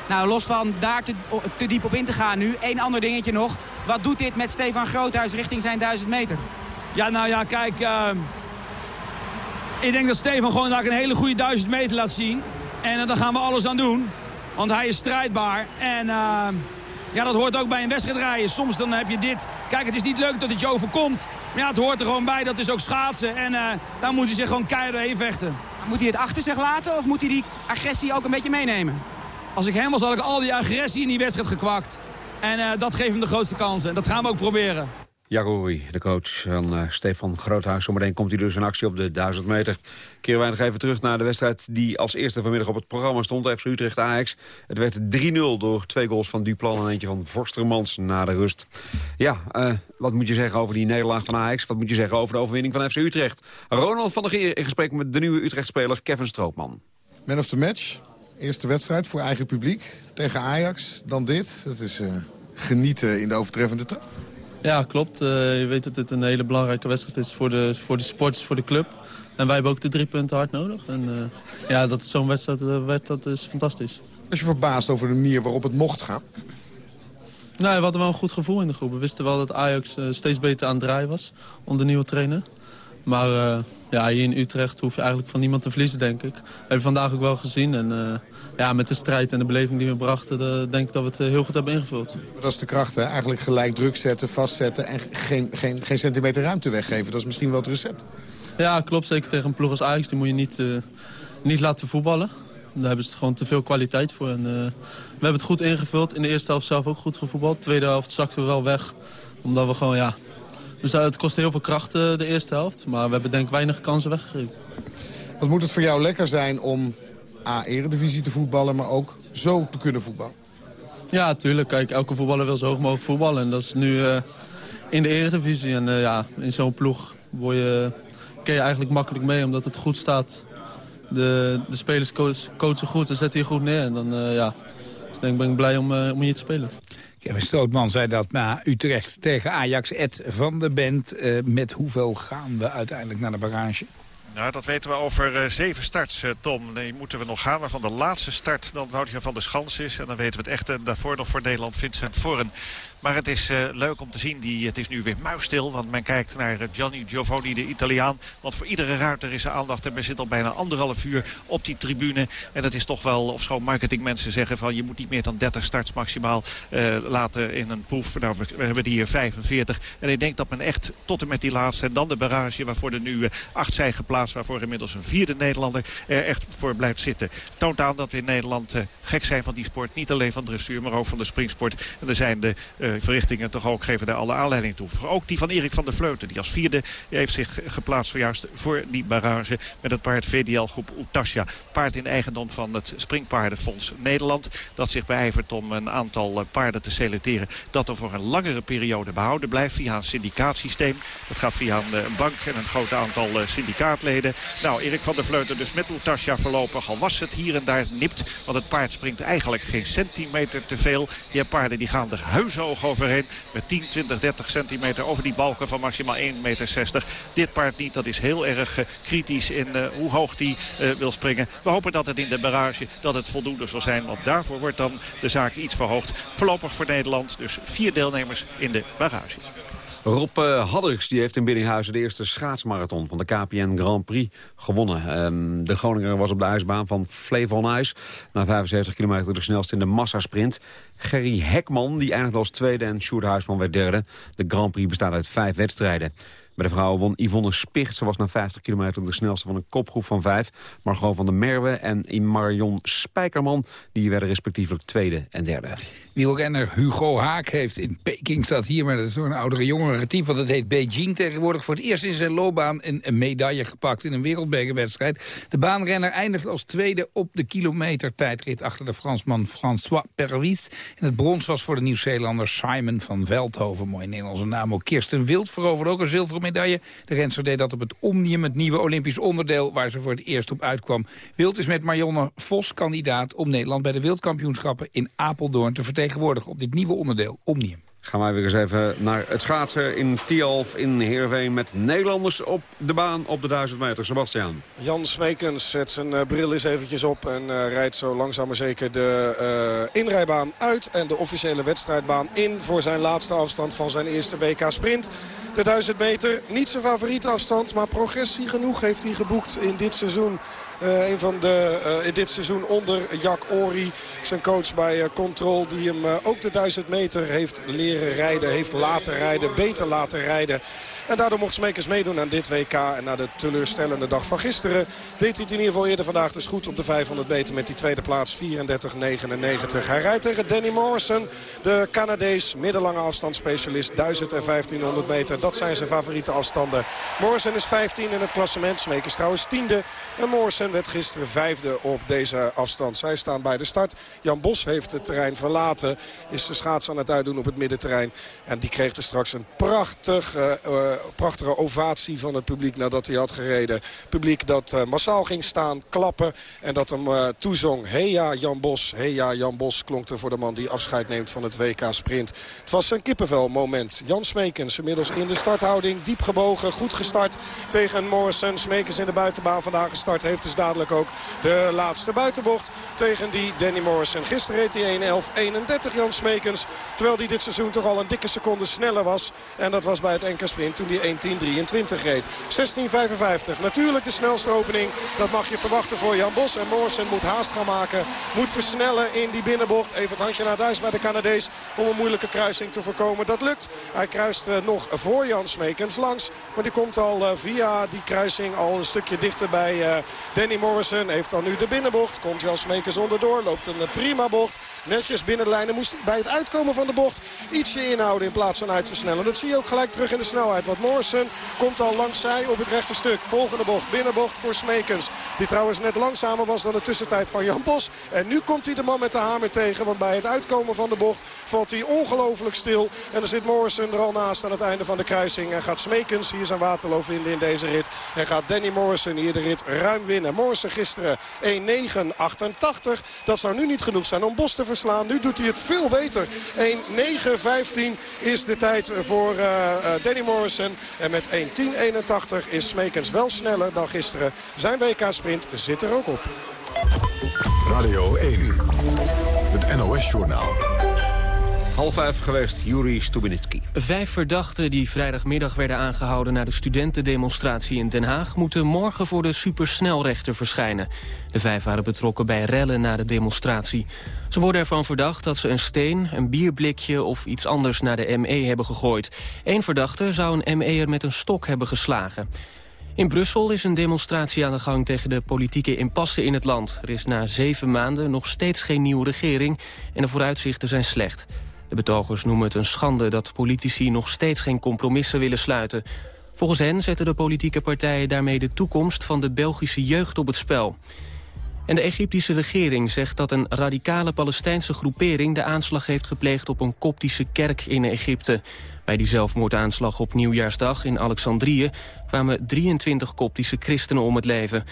Speaker 12: Nou, los van daar te, te diep op in te gaan nu. Eén ander dingetje nog. Wat doet dit met Stefan Groothuis richting zijn 1000 meter?
Speaker 16: Ja, nou ja, kijk. Uh, ik denk dat Stefan gewoon daar een hele goede 1000 meter laat zien. En uh, daar gaan we alles aan doen. Want hij is strijdbaar. En... Ja, dat hoort ook bij een wedstrijd rijden. Soms dan heb je dit. Kijk, het is niet leuk dat het je overkomt. Maar ja, het hoort er gewoon bij. Dat is ook schaatsen. En uh, daar moet hij zich gewoon keihard heen vechten.
Speaker 12: Moet hij het achter zich laten of moet hij die agressie ook een beetje meenemen?
Speaker 16: Als ik hem was, had ik al die agressie in die wedstrijd gekwakt. En uh, dat geeft hem de grootste kansen. Dat gaan we ook proberen.
Speaker 8: Jagoui, de coach van uh, Stefan Groothuis. Zometeen komt hij dus in actie op de 1000 meter. Keren wij nog even terug naar de wedstrijd die als eerste vanmiddag op het programma stond. FC Utrecht Ajax. Het werd 3-0 door twee goals van Duplan en eentje van Vorstermans na de rust. Ja, uh, wat moet je zeggen over die nederlaag van Ajax? Wat moet je zeggen over de overwinning van FC Utrecht? Ronald van der Geer in gesprek met de nieuwe Utrecht-speler Kevin Stroopman.
Speaker 17: Man of the match. Eerste wedstrijd voor eigen publiek tegen Ajax. Dan dit. Dat is uh, genieten in de overtreffende trap.
Speaker 18: Ja, klopt. Uh, je weet dat dit een hele belangrijke wedstrijd is voor de, voor de sporters, voor de club. En wij hebben ook de drie punten hard nodig. En uh, ja, dat zo'n wedstrijd uh, werd, dat is fantastisch.
Speaker 17: Was je verbaasd over de manier waarop het mocht gaan?
Speaker 18: Nou, we hadden wel een goed gevoel in de groep. We wisten wel dat Ajax steeds beter aan het draaien was onder de nieuwe trainer. Maar ja, hier in Utrecht hoef je eigenlijk van niemand te verliezen, denk ik. Dat hebben vandaag ook wel gezien. En ja, met de strijd en de beleving die we brachten, denk ik dat we het heel goed hebben ingevuld.
Speaker 17: Dat is de kracht, hè? Eigenlijk gelijk druk zetten, vastzetten en geen, geen, geen centimeter ruimte weggeven. Dat is misschien wel het recept.
Speaker 18: Ja, klopt. Zeker tegen een ploeg als Ajax. Die moet je niet, uh, niet laten voetballen. Daar hebben ze gewoon te veel kwaliteit voor. En, uh, we hebben het goed ingevuld. In de eerste helft zelf ook goed gevoetbald. De tweede helft zakten we wel weg. Omdat we gewoon, ja... Dus het kostte heel veel kracht uh, de eerste helft. Maar we hebben denk ik weinig kansen weggegeven.
Speaker 17: Wat moet het voor jou lekker zijn om A, eredivisie te voetballen... maar ook zo te kunnen voetballen?
Speaker 18: Ja, tuurlijk. Kijk, elke voetballer wil zo hoog mogelijk voetballen. En dat is nu in de eredivisie. En ja, in zo'n ploeg word je kun je eigenlijk makkelijk mee, omdat het goed staat. De, de spelers coachen goed en zetten hier goed neer. En dan uh, ja, dus denk, ben ik blij om, uh, om hier te spelen.
Speaker 6: Kevin Strootman zei dat na Utrecht tegen Ajax. Ed van de Bent, uh, met hoeveel gaan we uiteindelijk naar de barrage?
Speaker 14: Nou, dat weten we over uh, zeven starts, uh, Tom. Nee, moeten we nog gaan. Maar van de laatste start dan Woutje van de Schans is. En dan weten we het echt. En daarvoor nog voor Nederland Vincent Vorren. Maar het is uh, leuk om te zien. Die, het is nu weer muisstil. Want men kijkt naar Gianni Giovanni, de Italiaan. Want voor iedere ruiter is er aandacht. En men zit al bijna anderhalf uur op die tribune. En dat is toch wel, of schoon marketingmensen zeggen van... je moet niet meer dan 30 starts maximaal uh, laten in een proef. Nou, we, hebben hier 45. En ik denk dat men echt tot en met die laatste... en dan de barrage waarvoor er nu acht zijn geplaatst... waarvoor inmiddels een vierde Nederlander er echt voor blijft zitten. Toont aan dat we in Nederland gek zijn van die sport. Niet alleen van dressuur, maar ook van de springsport. En er zijn de verrichtingen toch ook geven daar alle aanleiding toe. Ook die van Erik van der Vleuten. Die als vierde heeft zich geplaatst zojuist voor die barrage met het paard VDL Groep Utasja. Paard in eigendom van het Springpaardenfonds Nederland. Dat zich beijvert om een aantal eh, paarden te selecteren. Dat er voor een langere periode behouden blijft via een syndicaatsysteem. Dat gaat via een, eh, bank en een groot aantal eh, syndicaatleden. Nou, Erik van der Vleuten dus met Utasja voorlopig. Al was het hier en daar nipt. Want het paard springt eigenlijk geen centimeter te veel. Die paarden die gaan er huishoog overheen. Met 10, 20, 30 centimeter over die balken van maximaal 1,60 meter. Dit paard niet, dat is heel erg kritisch in hoe hoog die wil springen. We hopen dat het in de barrage dat het voldoende zal zijn. Want daarvoor wordt dan de zaak iets verhoogd. Voorlopig voor Nederland dus vier deelnemers in de barrage.
Speaker 8: Rob uh, Hadders die heeft in Biddinghuizen de eerste schaatsmarathon van de KPN Grand Prix gewonnen. Um, de Groninger was op de ijsbaan van Flevon. Na 75 kilometer de snelste in de massasprint. Gerry Hekman die eindigde als tweede en Sjoerd Huisman werd derde. De Grand Prix bestaat uit vijf wedstrijden. Bij de vrouwen won Yvonne Spicht. Ze was na 50 kilometer de snelste van een kopgroep van vijf. Margot van der Merwe en Marion Spijkerman... die werden respectievelijk tweede en derde.
Speaker 6: Wielrenner Hugo Haak heeft in Peking staat hier... maar dat een oudere, jongere team, want het heet Beijing tegenwoordig... voor het eerst in zijn loopbaan een, medaille gepakt in een wereldbekerwedstrijd. De baanrenner eindigt als tweede op de kilometer tijdrit... achter de Fransman François Pervis. En het brons was voor de Nieuw-Zeelander Simon van Veldhoven. Mooi Nederlandse naam ook. Kirsten Wild veroverde ook een zilveren medaille. De renster deed dat op het Omnium, het nieuwe Olympisch onderdeel... waar ze voor het eerst op uitkwam. Wild is met Marjonne Vos kandidaat om Nederland... bij de wereldkampioenschappen in Apeldoorn te vertegenwoordigen op dit nieuwe onderdeel Omnium.
Speaker 8: Gaan wij weer eens even naar het schaatsen in Tialf in Heerenveen... met Nederlanders op de baan op de 1000 meter. Sebastian.
Speaker 15: Jan Smekens zet zijn uh, bril eens eventjes op... en uh, rijdt zo langzaam maar zeker de uh, inrijbaan uit... en de officiële wedstrijdbaan in voor zijn laatste afstand van zijn eerste WK Sprint. De 1000 meter, niet zijn favoriete afstand... maar progressie genoeg heeft hij geboekt in dit seizoen. Uh, van de, uh, in dit seizoen onder Jack Ori. Zijn coach bij uh, Control. Die hem ook de 1000 meter heeft leren rijden. Heeft laten rijden. Beter laten rijden. En daardoor mocht Smekers meedoen aan dit WK. En na de teleurstellende dag van gisteren deed hij het in ieder geval eerder vandaag dus goed op de 500 meter met die tweede plaats 34-99. Hij rijdt tegen Danny Morrison, de Canadees, middellange afstandsspecialist, 1000 en 1500 meter. Dat zijn zijn favoriete afstanden. Morrison is 15 in het klassement, Smekers trouwens tiende. En Morrison werd gisteren vijfde op deze afstand. Zij staan bij de start. Jan Bos heeft het terrein verlaten, is de schaats aan het uitdoen op het middenterrein. En die kreeg er straks een prachtig... Uh, prachtige ovatie van het publiek nadat hij had gereden. Publiek dat uh, massaal ging staan, klappen en dat hem uh, toezong. Hey ja, Jan Bos, hey ja, Jan Bos klonk er voor de man die afscheid neemt van het WK Sprint. Het was een kippenvel moment. Jan Smekens inmiddels in de starthouding, diep gebogen, goed gestart tegen Morrison. Smekens in de buitenbaan vandaag gestart, heeft dus dadelijk ook de laatste buitenbocht tegen die Danny Morrison. Gisteren reed hij 1.11.31 Jan Smekens, terwijl hij dit seizoen toch al een dikke seconde sneller was. En dat was bij het NK Sprint hij 1.10.23 reed. 16.55. Natuurlijk de snelste opening. Dat mag je verwachten voor Jan Bos. En Morrison moet haast gaan maken. Moet versnellen in die binnenbocht. Even het handje naar het huis bij de Canadees. Om een moeilijke kruising te voorkomen. Dat lukt. Hij kruist uh, nog voor Jan Smekens langs. Maar die komt al uh, via die kruising al een stukje dichter bij uh, Danny Morrison. Heeft dan nu de binnenbocht. Komt Jan Smekens onderdoor. Loopt een prima bocht. Netjes binnen de lijnen. Moest bij het uitkomen van de bocht ietsje inhouden in plaats van uitversnellen. Dat zie je ook gelijk terug in de snelheid. Wat Morrison komt al langs zij op het rechte stuk. Volgende bocht, binnenbocht voor Smekens. Die trouwens net langzamer was dan de tussentijd van Jan Bos. En nu komt hij de man met de hamer tegen. Want bij het uitkomen van de bocht valt hij ongelooflijk stil. En dan zit Morrison er al naast aan het einde van de kruising. En gaat Smekens hier zijn waterloo vinden in deze rit. En gaat Danny Morrison hier de rit ruim winnen. Morrison gisteren 1.9.88. Dat zou nu niet genoeg zijn om Bos te verslaan. Nu doet hij het veel beter. 1.9.15 is de tijd voor uh, Danny Morrison. En met 1.10.81 is Smekens wel sneller dan gisteren. Zijn WK-sprint zit er ook op.
Speaker 19: Radio 1, het NOS-journaal.
Speaker 8: Half vijf geweest, Juri Stubinitsky.
Speaker 1: Vijf verdachten die vrijdagmiddag werden aangehouden... na de studentendemonstratie in Den Haag... moeten morgen voor de supersnelrechter verschijnen. De vijf waren betrokken bij rellen na de demonstratie. Ze worden ervan verdacht dat ze een steen, een bierblikje... of iets anders naar de ME hebben gegooid. Eén verdachte zou een ME'er met een stok hebben geslagen. In Brussel is een demonstratie aan de gang tegen de politieke impasse in het land. Er is na zeven maanden nog steeds geen nieuwe regering en de vooruitzichten zijn slecht. De betogers noemen het een schande dat politici nog steeds geen compromissen willen sluiten. Volgens hen zetten de politieke partijen daarmee de toekomst van de Belgische jeugd op het spel. En de Egyptische regering zegt dat een radicale Palestijnse groepering... de aanslag heeft gepleegd op een koptische kerk in Egypte. Bij die zelfmoordaanslag op Nieuwjaarsdag in Alexandrië... kwamen 23 koptische christenen om het leven.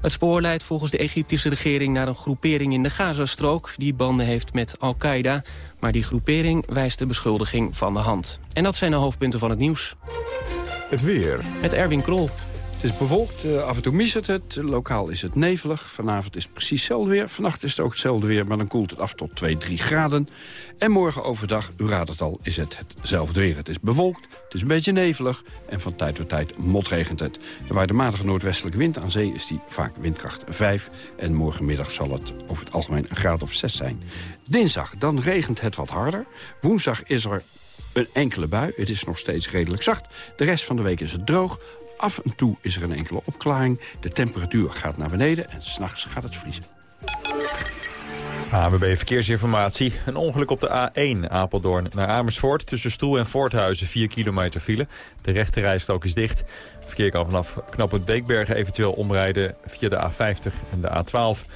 Speaker 1: Het spoor leidt volgens de Egyptische regering naar een groepering in de Gazastrook... die banden heeft met Al-Qaeda, maar die groepering wijst de beschuldiging van de hand. En dat zijn de hoofdpunten van het nieuws.
Speaker 19: Het weer.
Speaker 1: Met Erwin Krol.
Speaker 6: Het is bewolkt, uh, af en toe mist het. Lokaal is het nevelig. Vanavond is het precies hetzelfde weer. Vannacht is het ook hetzelfde weer, maar dan koelt het af tot 2, 3 graden. En morgen overdag, u raadt het al, is het hetzelfde weer. Het is bewolkt, het is een beetje nevelig en van tijd tot tijd motregent het. Er waait de matige noordwestelijke wind. Aan zee is die vaak windkracht 5. En morgenmiddag zal het over het algemeen een graad of 6 zijn. Dinsdag, dan regent het wat harder. Woensdag is er een enkele bui. Het is nog steeds redelijk zacht. De rest van de week is het droog. Af en toe is er een enkele opklaring. De temperatuur gaat naar beneden en s'nachts gaat het vriezen.
Speaker 20: ABB Verkeersinformatie. Een ongeluk op de A1 Apeldoorn naar Amersfoort. Tussen Stoel en Voorthuizen 4 kilometer file. De rechte rijstrook is dicht. verkeer kan vanaf knooppunt Beekbergen eventueel omrijden via de A50 en de A12.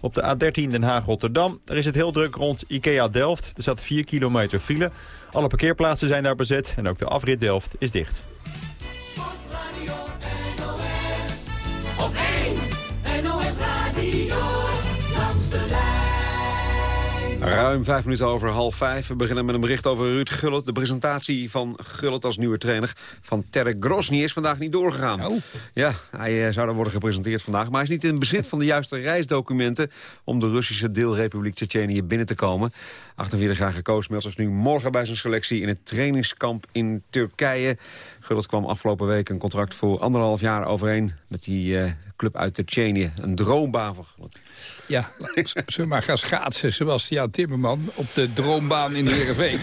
Speaker 20: Op de A13 Den Haag-Rotterdam. Daar is het heel druk rond IKEA Delft. Er staat 4 kilometer file. Alle parkeerplaatsen zijn daar bezet en ook de afrit Delft is dicht.
Speaker 8: Ruim vijf minuten over half vijf. We beginnen met een bericht over Ruud Gullit. De presentatie van Gullit als nieuwe trainer van Terek Grosny is vandaag niet doorgegaan.
Speaker 6: Oh.
Speaker 8: Ja, hij eh, zou dan worden gepresenteerd vandaag. Maar hij is niet in bezit van de juiste reisdocumenten... om de Russische deelrepubliek Tsjetsjenië binnen te komen. 48-jarige coach meldt zich nu morgen bij zijn selectie... in het trainingskamp in Turkije. Gullit kwam afgelopen week een contract voor anderhalf jaar overeen... met die uh, club uit Tsjetsjenië. Een droombaan voor Gullit.
Speaker 6: Ja, zullen maar gaan schaatsen, Sebastian Timmerman... op de droombaan in Heerenveen.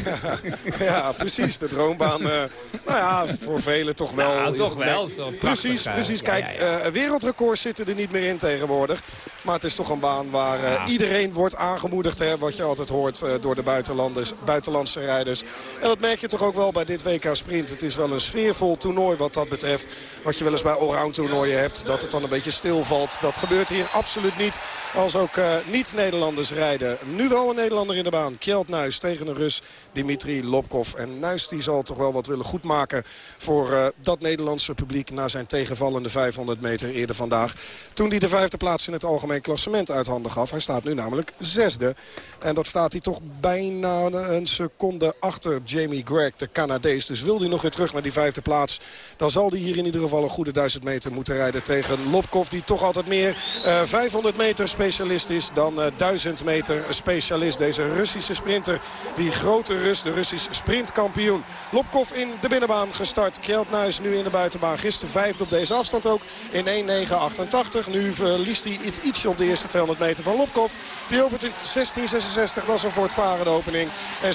Speaker 6: [laughs]
Speaker 15: ja, precies, de droombaan. Uh, nou ja, voor velen toch wel.
Speaker 6: Ja, toch wel.
Speaker 15: Precies, precies. Kijk, ja, uh, wereldrecords zitten er niet meer in tegenwoordig. Maar het is toch een baan waar uh, iedereen wordt aangemoedigd. Hè, wat je altijd hoort door de buitenlanders, buitenlandse rijders. En dat merk je toch ook wel bij dit WK Sprint. Het is wel een sfeervol toernooi wat dat betreft. Wat je wel eens bij allround toernooien hebt. Dat het dan een beetje stilvalt. Dat gebeurt hier absoluut niet. Als ook uh, niet-Nederlanders rijden. Nu wel een Nederlander in de baan. Kjeld Nuis tegen een Rus Dimitri Lobkov. En Nuis die zal toch wel wat willen goedmaken voor uh, dat Nederlandse publiek... na zijn tegenvallende 500 meter eerder vandaag. Toen hij de vijfde plaats in het algemeen klassement uit handen gaf. Hij staat nu namelijk zesde. En dat staat hij toch bijna een seconde achter Jamie Gregg, de Canadees. Dus wil hij nog weer terug naar die vijfde plaats... dan zal hij hier in ieder geval een goede 1000 meter moeten rijden tegen Lobkov... die toch altijd meer uh, 500 meter specialist is dan uh, 1000 meter specialist. Deze Russische sprinter, die grote Rus, de Russisch sprintkampioen. Lobkov in de binnenbaan gestart. Kjeld Nuis nu in de buitenbaan. Gisteren vijfde op deze afstand ook in 1.9.88. Nu verliest hij iets, ietsje op de eerste 200 meter van Lobkov. Die opent in 16.66. Dat is een voortvarende opening. En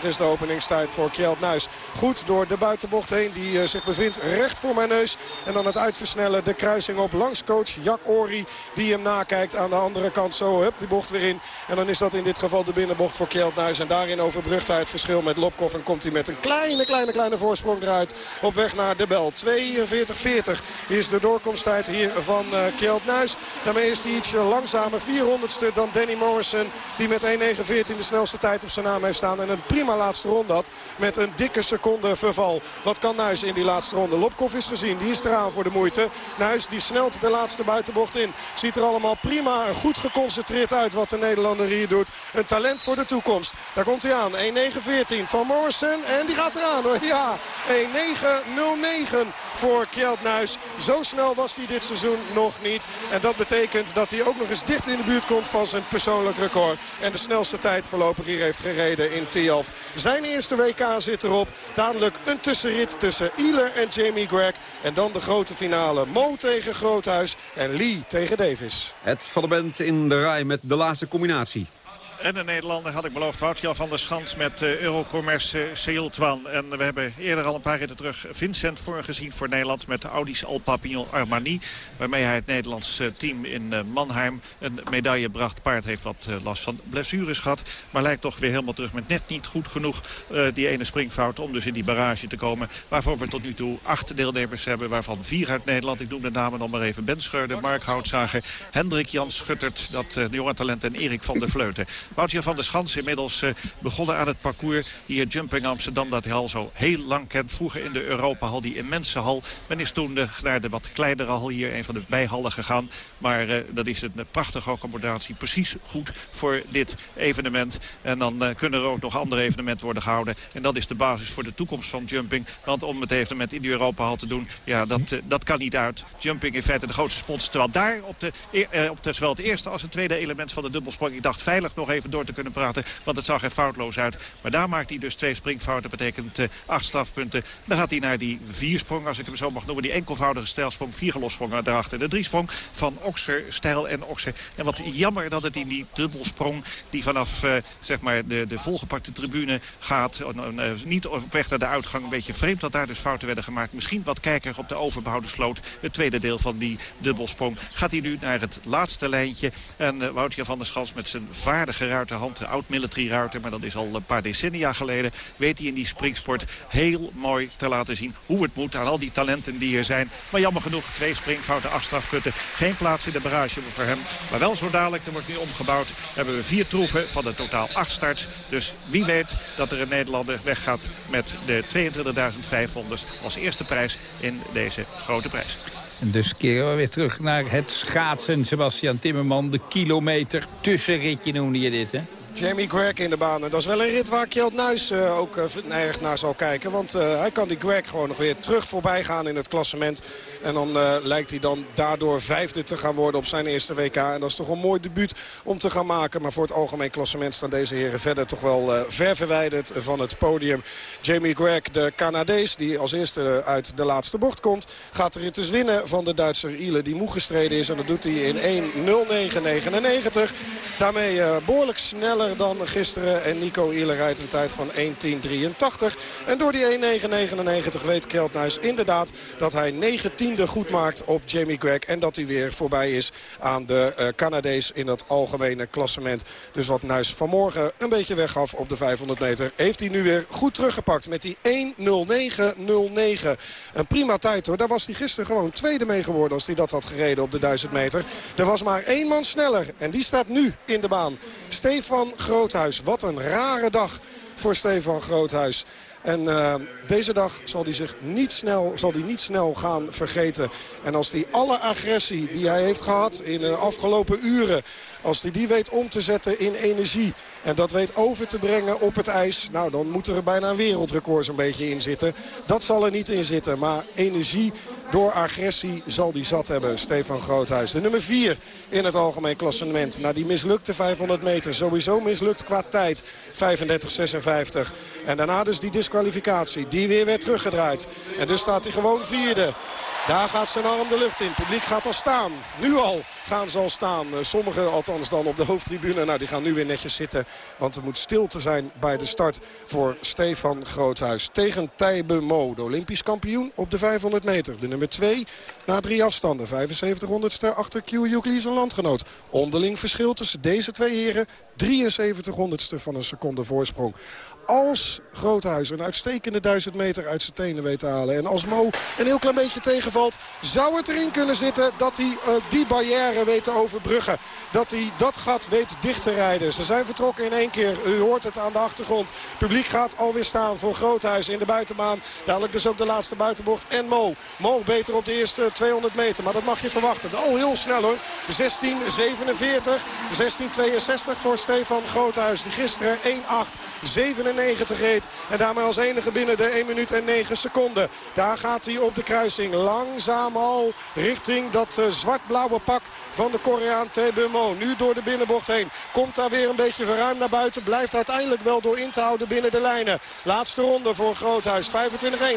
Speaker 15: 16.81 is de openingstijd voor Kjeld Nuis. Goed door de buitenbocht heen die uh, zich bevindt recht voor mijn neus. En dan het uitversnellen, de kruising op langs coach Jack Ori. Die hem nakijkt aan de andere kant zo. Hup, die bocht weer in. En dan is dat in dit geval de binnenbocht voor Kjeld Nuis. En daarin overbrugt hij het verschil met Lobkov. En komt hij met een kleine, kleine, kleine voorsprong eruit. Op weg naar de bel. 42-40 is de doorkomsttijd hier van uh, Kjeld Nuis. Daarmee is hij iets langzamer. 400ste dan Danny Morrison. Die met 1.49 de snelste tijd op zijn naam heeft staan. En een prima laatste ronde had. Met een dikke seconde verval. Wat kan Nuis in die laatste ronde? Lobkov is gezien. Die is eraan voor de moeite. Nuis die snelt de laatste buitenbocht in. Ziet er allemaal prima en goed geconcentreerd uit wat de Nederlander hier doet. Een talent voor de toekomst. Daar komt hij aan. 1.9.14 van Morrison. En die gaat eraan hoor. Ja, 1.9.09 voor Kjeld Nuis. Zo snel was hij dit seizoen nog niet. En dat betekent dat hij ook nog eens dicht in de buurt komt van zijn persoonlijk record. En de snelste tijd voorlopig hier heeft gereden in Tialf. Zijn eerste WK zit erop. Dadelijk een tussenrit tussen Ealer en Jamie Gregg. En dan de grote finale. Mo tegen Groothuis en Lee tegen Davis.
Speaker 8: Het band in de rij met de laatste combinatie.
Speaker 14: En de Nederlander had ik beloofd, Wout-Jan van der Schans met uh, Eurocommerce uh. En we hebben eerder al een paar ritten terug Vincent voor gezien voor Nederland met de Audi's Al Papillon Armani. Waarmee hij het Nederlandse team in uh, Mannheim een medaille bracht. Paard heeft wat last van blessures gehad. Maar lijkt toch weer helemaal terug met net niet goed genoeg die ene springfout om dus in die barrage te komen. Waarvoor we tot nu toe acht deelnemers hebben. Waarvan vier uit Nederland. Ik noem de namen dan maar even. Ben Scheurde, Mark Houtzager, Hendrik Jans Schuttert. Dat jonge talent en Erik van der Vleuten. Woutje van der Schans inmiddels begonnen aan het parcours. Hier Jumping Amsterdam dat hij al zo heel lang kent. Vroeger in de Europahal, die immense hal. Men is toen naar de wat kleinere hal hier, een van de bijhallen gegaan. Maar dat is een prachtige accommodatie. Precies goed voor dit evenement. En dan kunnen er ook nog andere evenementen worden gehouden. En dat is de basis voor de toekomst van jumping. Want om het evenement in de Europahal te doen, ja, dat, dat kan niet uit. Jumping in feite de grootste sponsor. Terwijl daar op, de, op de, zowel het eerste als het tweede element van de dubbelsprong... ik dacht veilig nog even door te kunnen praten, want het zag er foutloos uit. Maar daar maakt hij dus twee springfouten, betekent uh, acht strafpunten. Dan gaat hij naar die viersprong, als ik hem zo mag noemen. Die enkelvoudige stijlsprong, vier gelossprongen daarachter. De driesprong van Oxer, Stijl en Oxer. En wat jammer dat het in die dubbelsprong, die vanaf uh, zeg maar de, de volgepakte tribune gaat... Uh, niet op weg naar de uitgang, een beetje vreemd dat daar dus fouten werden gemaakt. Misschien wat kijker op de overbouwde sloot. Het tweede deel van die dubbelsprong gaat hij nu naar het laatste lijntje. En Woutje van der Schans met zijn vaardige de oud-military ruiter... maar dat is al een paar decennia geleden, weet hij in die springsport heel mooi te laten zien hoe het moet aan al die talenten die er zijn. Maar jammer genoeg, twee springfouten, acht strafpunten. Geen plaats in de barrage voor hem. Maar wel zo dadelijk, er wordt nu omgebouwd, hebben we vier troeven van de totaal acht starts. Dus wie weet dat er een Nederlander weggaat met de 22.500 als eerste prijs in deze grote prijs.
Speaker 6: En dus keren we weer terug naar het schaatsen. Sebastian Timmerman, de kilometer tussenritje noemde je dit, hè?
Speaker 15: Jamie Greg in de baan. En dat is wel een rit waar Kjeld Nuis uh, ook erg naar zal kijken. Want uh, hij kan die Greg gewoon nog weer terug voorbij gaan in het klassement. En dan lijkt hij dan daardoor vijfde te gaan worden op zijn eerste WK. En dat is toch een mooi debuut om te gaan maken. Maar voor het algemeen klassement staan deze heren verder toch wel ver verwijderd van het podium. Jamie Greg, de Canadees, die als eerste uit de laatste bocht komt... gaat de rit dus winnen van de Duitser Ile, die moe gestreden is. En dat doet hij in 1.09.99. Daarmee behoorlijk dan gisteren. En Nico Ihler rijdt een tijd van 1.10.83. En door die 1.9.99 weet Keltnuis inderdaad dat hij 19e goed maakt op Jamie Greg. En dat hij weer voorbij is aan de uh, Canadees in het algemene klassement. Dus wat Nuis vanmorgen een beetje weggaf op de 500 meter... heeft hij nu weer goed teruggepakt met die 1.09.09. Een prima tijd hoor. Daar was hij gisteren gewoon tweede mee geworden als hij dat had gereden op de 1000 meter. Er was maar één man sneller en die staat nu in de baan. Stefan Groothuis. Wat een rare dag voor Stefan Groothuis. En uh, deze dag zal hij zich niet snel, zal hij niet snel gaan vergeten. En als hij alle agressie die hij heeft gehad in de afgelopen uren... als hij die weet om te zetten in energie en dat weet over te brengen op het ijs... nou, dan moet er bijna een wereldrecord zo'n beetje in zitten. Dat zal er niet in zitten, maar energie door agressie zal die zat hebben, Stefan Groothuis. De nummer 4 in het algemeen klassement. Na die mislukte 500 meter, sowieso mislukt qua tijd, 35-56. En daarna dus die disqualificatie, die weer werd teruggedraaid. En dus staat hij gewoon vierde. Daar gaat zijn arm de lucht in. Het publiek gaat al staan. Nu al gaan ze al staan. Eh, sommigen althans dan op de hoofdtribune. Nou, die gaan nu weer netjes zitten. Want er moet stilte zijn bij de start voor Stefan Groothuis. Tegen Tijbe Mo, de Olympisch kampioen op de 500 meter. De nummer 2 na drie afstanden. 75 honderdste achter Q zijn landgenoot. Onderling verschil tussen deze twee heren. 73 honderdste van een seconde voorsprong als Groothuis een uitstekende duizend meter uit zijn tenen weet te halen. En als Mo een heel klein beetje tegenvalt, zou het erin kunnen zitten dat hij uh, die barrière weet te overbruggen. Dat hij dat gat weet dicht te rijden. Ze zijn vertrokken in één keer. U hoort het aan de achtergrond. Publiek gaat alweer staan voor Groothuis in de buitenbaan. Dadelijk dus ook de laatste buitenbocht. En Mo. Mo beter op de eerste 200 meter. Maar dat mag je verwachten. Al heel snel hoor. 16.47. 16.62 voor Stefan Groothuis. Die gisteren 1.8.97 90 reed. En daarmee als enige binnen de 1 minuut en 9 seconden. Daar gaat hij op de kruising. Langzaam al richting dat uh, zwart-blauwe pak van de Koreaan Mo. Nu door de binnenbocht heen. Komt daar weer een beetje verruimd naar buiten. Blijft uiteindelijk wel door in te houden binnen de lijnen. Laatste ronde voor Groothuis. 25-1.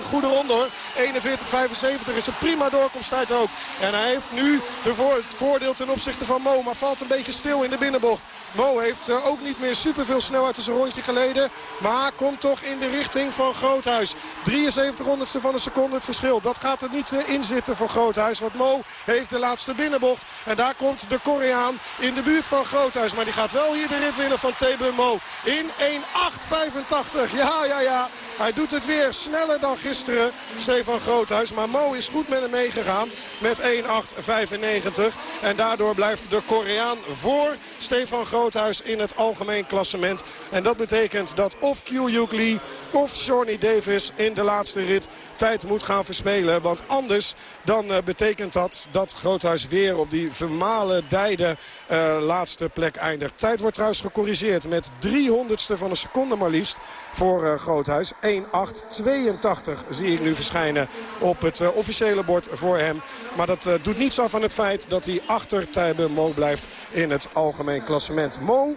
Speaker 15: Goede ronde hoor. 41-75 is een prima doorkomsttijd ook. En hij heeft nu het voordeel ten opzichte van Mo. Maar valt een beetje stil in de binnenbocht. Mo heeft uh, ook niet meer superveel snelheid als een rondje geleden. Maar komt toch in de richting van Groothuis. 73 honderdste van een seconde het verschil. Dat gaat er niet uh, in zitten voor Groothuis. Want Mo heeft de laatste binnenbocht. En daar komt de Koreaan in de buurt van Groothuis. Maar die gaat wel hier de rit winnen van Tebe Mo. In 1.8.85. Ja, ja, ja. Hij doet het weer sneller dan gisteren, Stefan Groothuis. Maar Mo is goed met hem meegegaan met 1.8.95. En daardoor blijft de Koreaan voor Stefan Groothuis in het algemeen klassement. En dat betekent dat of Kyu Lee of Johnny Davis in de laatste rit tijd moet gaan verspelen. Want anders dan uh, betekent dat dat Groothuis weer op die vermalen dijde uh, laatste plek eindigt. Tijd wordt trouwens gecorrigeerd met 300ste van een seconde maar liefst voor uh, Groothuis. 1.8.82 zie ik nu verschijnen op het officiële bord voor hem. Maar dat doet niets af van het feit dat hij achter Tijbe Mo blijft in het algemeen klassement. Mo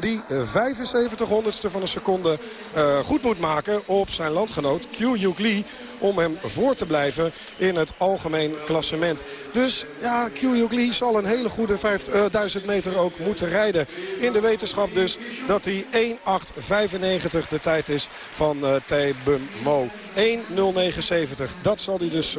Speaker 15: die 75 honderdste van een seconde uh, goed moet maken op zijn landgenoot Yuk Lee om hem voor te blijven in het algemeen klassement. Dus ja, Kyu Lee zal een hele goede 1000 meter ook moeten rijden. In de wetenschap dus dat hij 1.895 de tijd is van uh, Taebum Mo. 1.079. Dat zal hij dus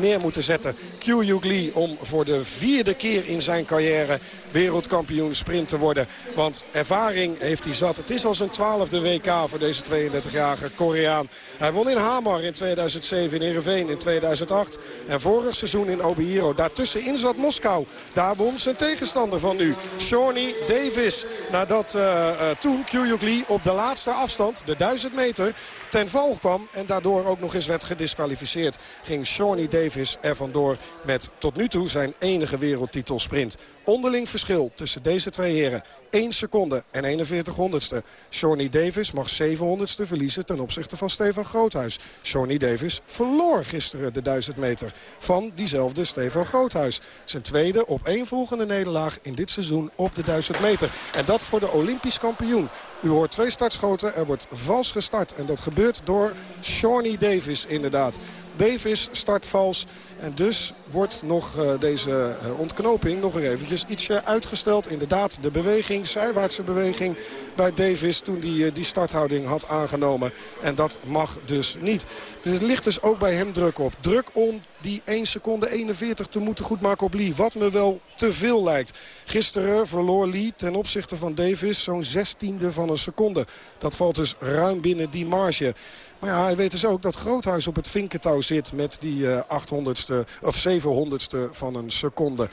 Speaker 15: neer moeten zetten. Kyu Lee om voor de vierde keer in zijn carrière wereldkampioen sprint te worden. Want ervaring heeft hij zat. Het is al zijn twaalfde WK voor deze 32-jarige Koreaan. Hij won in Hamar in 2007, in Ereveen in 2008. En vorig seizoen in Obihiro. Daartussenin zat Moskou. Daar won zijn tegenstander van nu. Shawnee Davis. Nadat uh, uh, toen Kyuyuk Lee op de laatste afstand, de 1000 meter, ten val kwam. En daardoor ook nog eens werd gedisqualificeerd. Ging Shawnee Davis er vandoor met tot nu toe zijn enige wereldtitelsprint. Onderling verschil tussen deze twee heren. 1 seconde en 41 honderdste. Shawnee Davis mag 700ste verliezen ten opzichte van Stefan Groothuis. Shawnee Davis verloor gisteren de 1000 meter van diezelfde Stefan Groothuis. Zijn tweede op één volgende nederlaag in dit seizoen op de 1000 meter. En dat voor de Olympisch kampioen. U hoort twee startschoten, er wordt vals gestart. En dat gebeurt door Shawnee Davis inderdaad. Davis start vals. En dus wordt nog uh, deze uh, ontknoping nog eventjes ietsje uitgesteld. Inderdaad, de beweging, zijwaartse beweging bij Davis toen die, uh, die starthouding had aangenomen. En dat mag dus niet. Dus het ligt dus ook bij hem druk op. Druk om die 1 seconde 41 te moeten goedmaken op Lee. Wat me wel te veel lijkt. Gisteren verloor Lee ten opzichte van Davis zo'n zestiende van een seconde. Dat valt dus ruim binnen die marge. Maar ja, hij weet dus ook dat Groothuis op het vinkentouw zit met die uh, 800ste of 700ste van een seconde.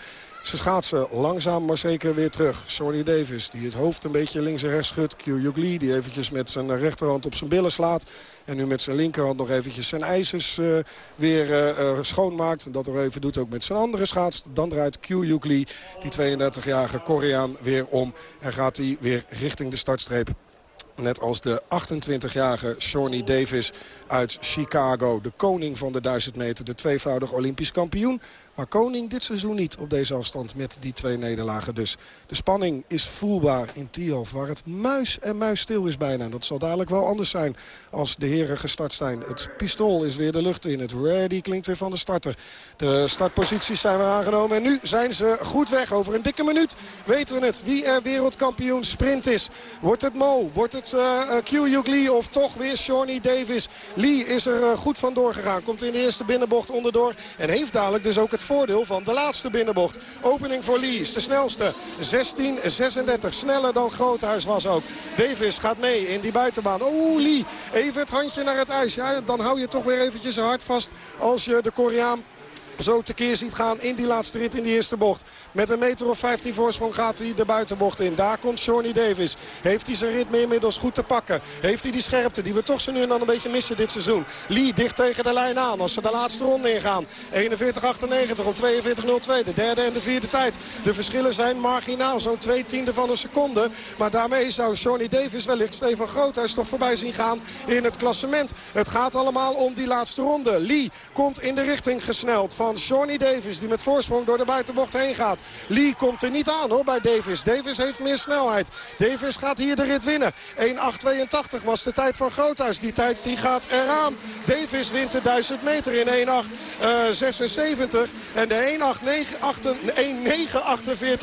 Speaker 15: Ze schaatsen langzaam maar zeker weer terug. Sonny Davis die het hoofd een beetje links en rechts schudt. Kyu Lee die eventjes met zijn rechterhand op zijn billen slaat. En nu met zijn linkerhand nog eventjes zijn ijzers uh, weer uh, schoonmaakt. En dat nog even doet ook met zijn andere schaats. Dan draait Kyu Lee, die 32-jarige Koreaan, weer om. En gaat hij weer richting de startstreep. Net als de 28-jarige Shawnee Davis uit Chicago. De koning van de 1000 meter, de tweevoudig Olympisch kampioen. Maar koning dit seizoen niet op deze afstand met die twee nederlagen dus. De spanning is voelbaar in Tialf, waar het muis en muis stil is bijna. Dat zal dadelijk wel anders zijn als de heren gestart zijn. Het pistool is weer de lucht in. Het ready klinkt weer van de starter. De startposities zijn weer aangenomen. En nu zijn ze goed weg. Over een dikke minuut weten we het. Wie er wereldkampioen sprint is. Wordt het Mo? Wordt het uh, Q of toch weer Shawnee Davis? Lee is er uh, goed van doorgegaan. Komt in de eerste binnenbocht onderdoor. En heeft dadelijk dus ook het voordeel van de laatste binnenbocht. Opening voor Lee de snelste. 16-36. Sneller dan Groothuis was ook. Davis gaat mee in die buitenbaan. Oeh, Lee. Even het handje naar het ijs. Ja, dan hou je toch weer eventjes je hart vast als je de Koreaan zo tekeer ziet gaan in die laatste rit in die eerste bocht. Met een meter of 15 voorsprong gaat hij de buitenbocht in. Daar komt Shawnee Davis. Heeft hij zijn ritme inmiddels goed te pakken? Heeft hij die scherpte die we toch zo nu en dan een beetje missen dit seizoen? Lee dicht tegen de lijn aan als ze de laatste ronde ingaan. 41-98 op 42-02. De derde en de vierde tijd. De verschillen zijn marginaal. Zo'n twee tiende van een seconde. Maar daarmee zou Shawnee Davis wellicht Stefan Groothuis toch voorbij zien gaan in het klassement. Het gaat allemaal om die laatste ronde. Lee komt in de richting gesneld van Johnny Davis. Die met voorsprong door de buitenbocht heen gaat. Lee komt er niet aan hoor bij Davis. Davis heeft meer snelheid. Davis gaat hier de rit winnen. 1.882 was de tijd van Groothuis. Die tijd die gaat eraan. Davis wint de 1000 meter in 1.876. En de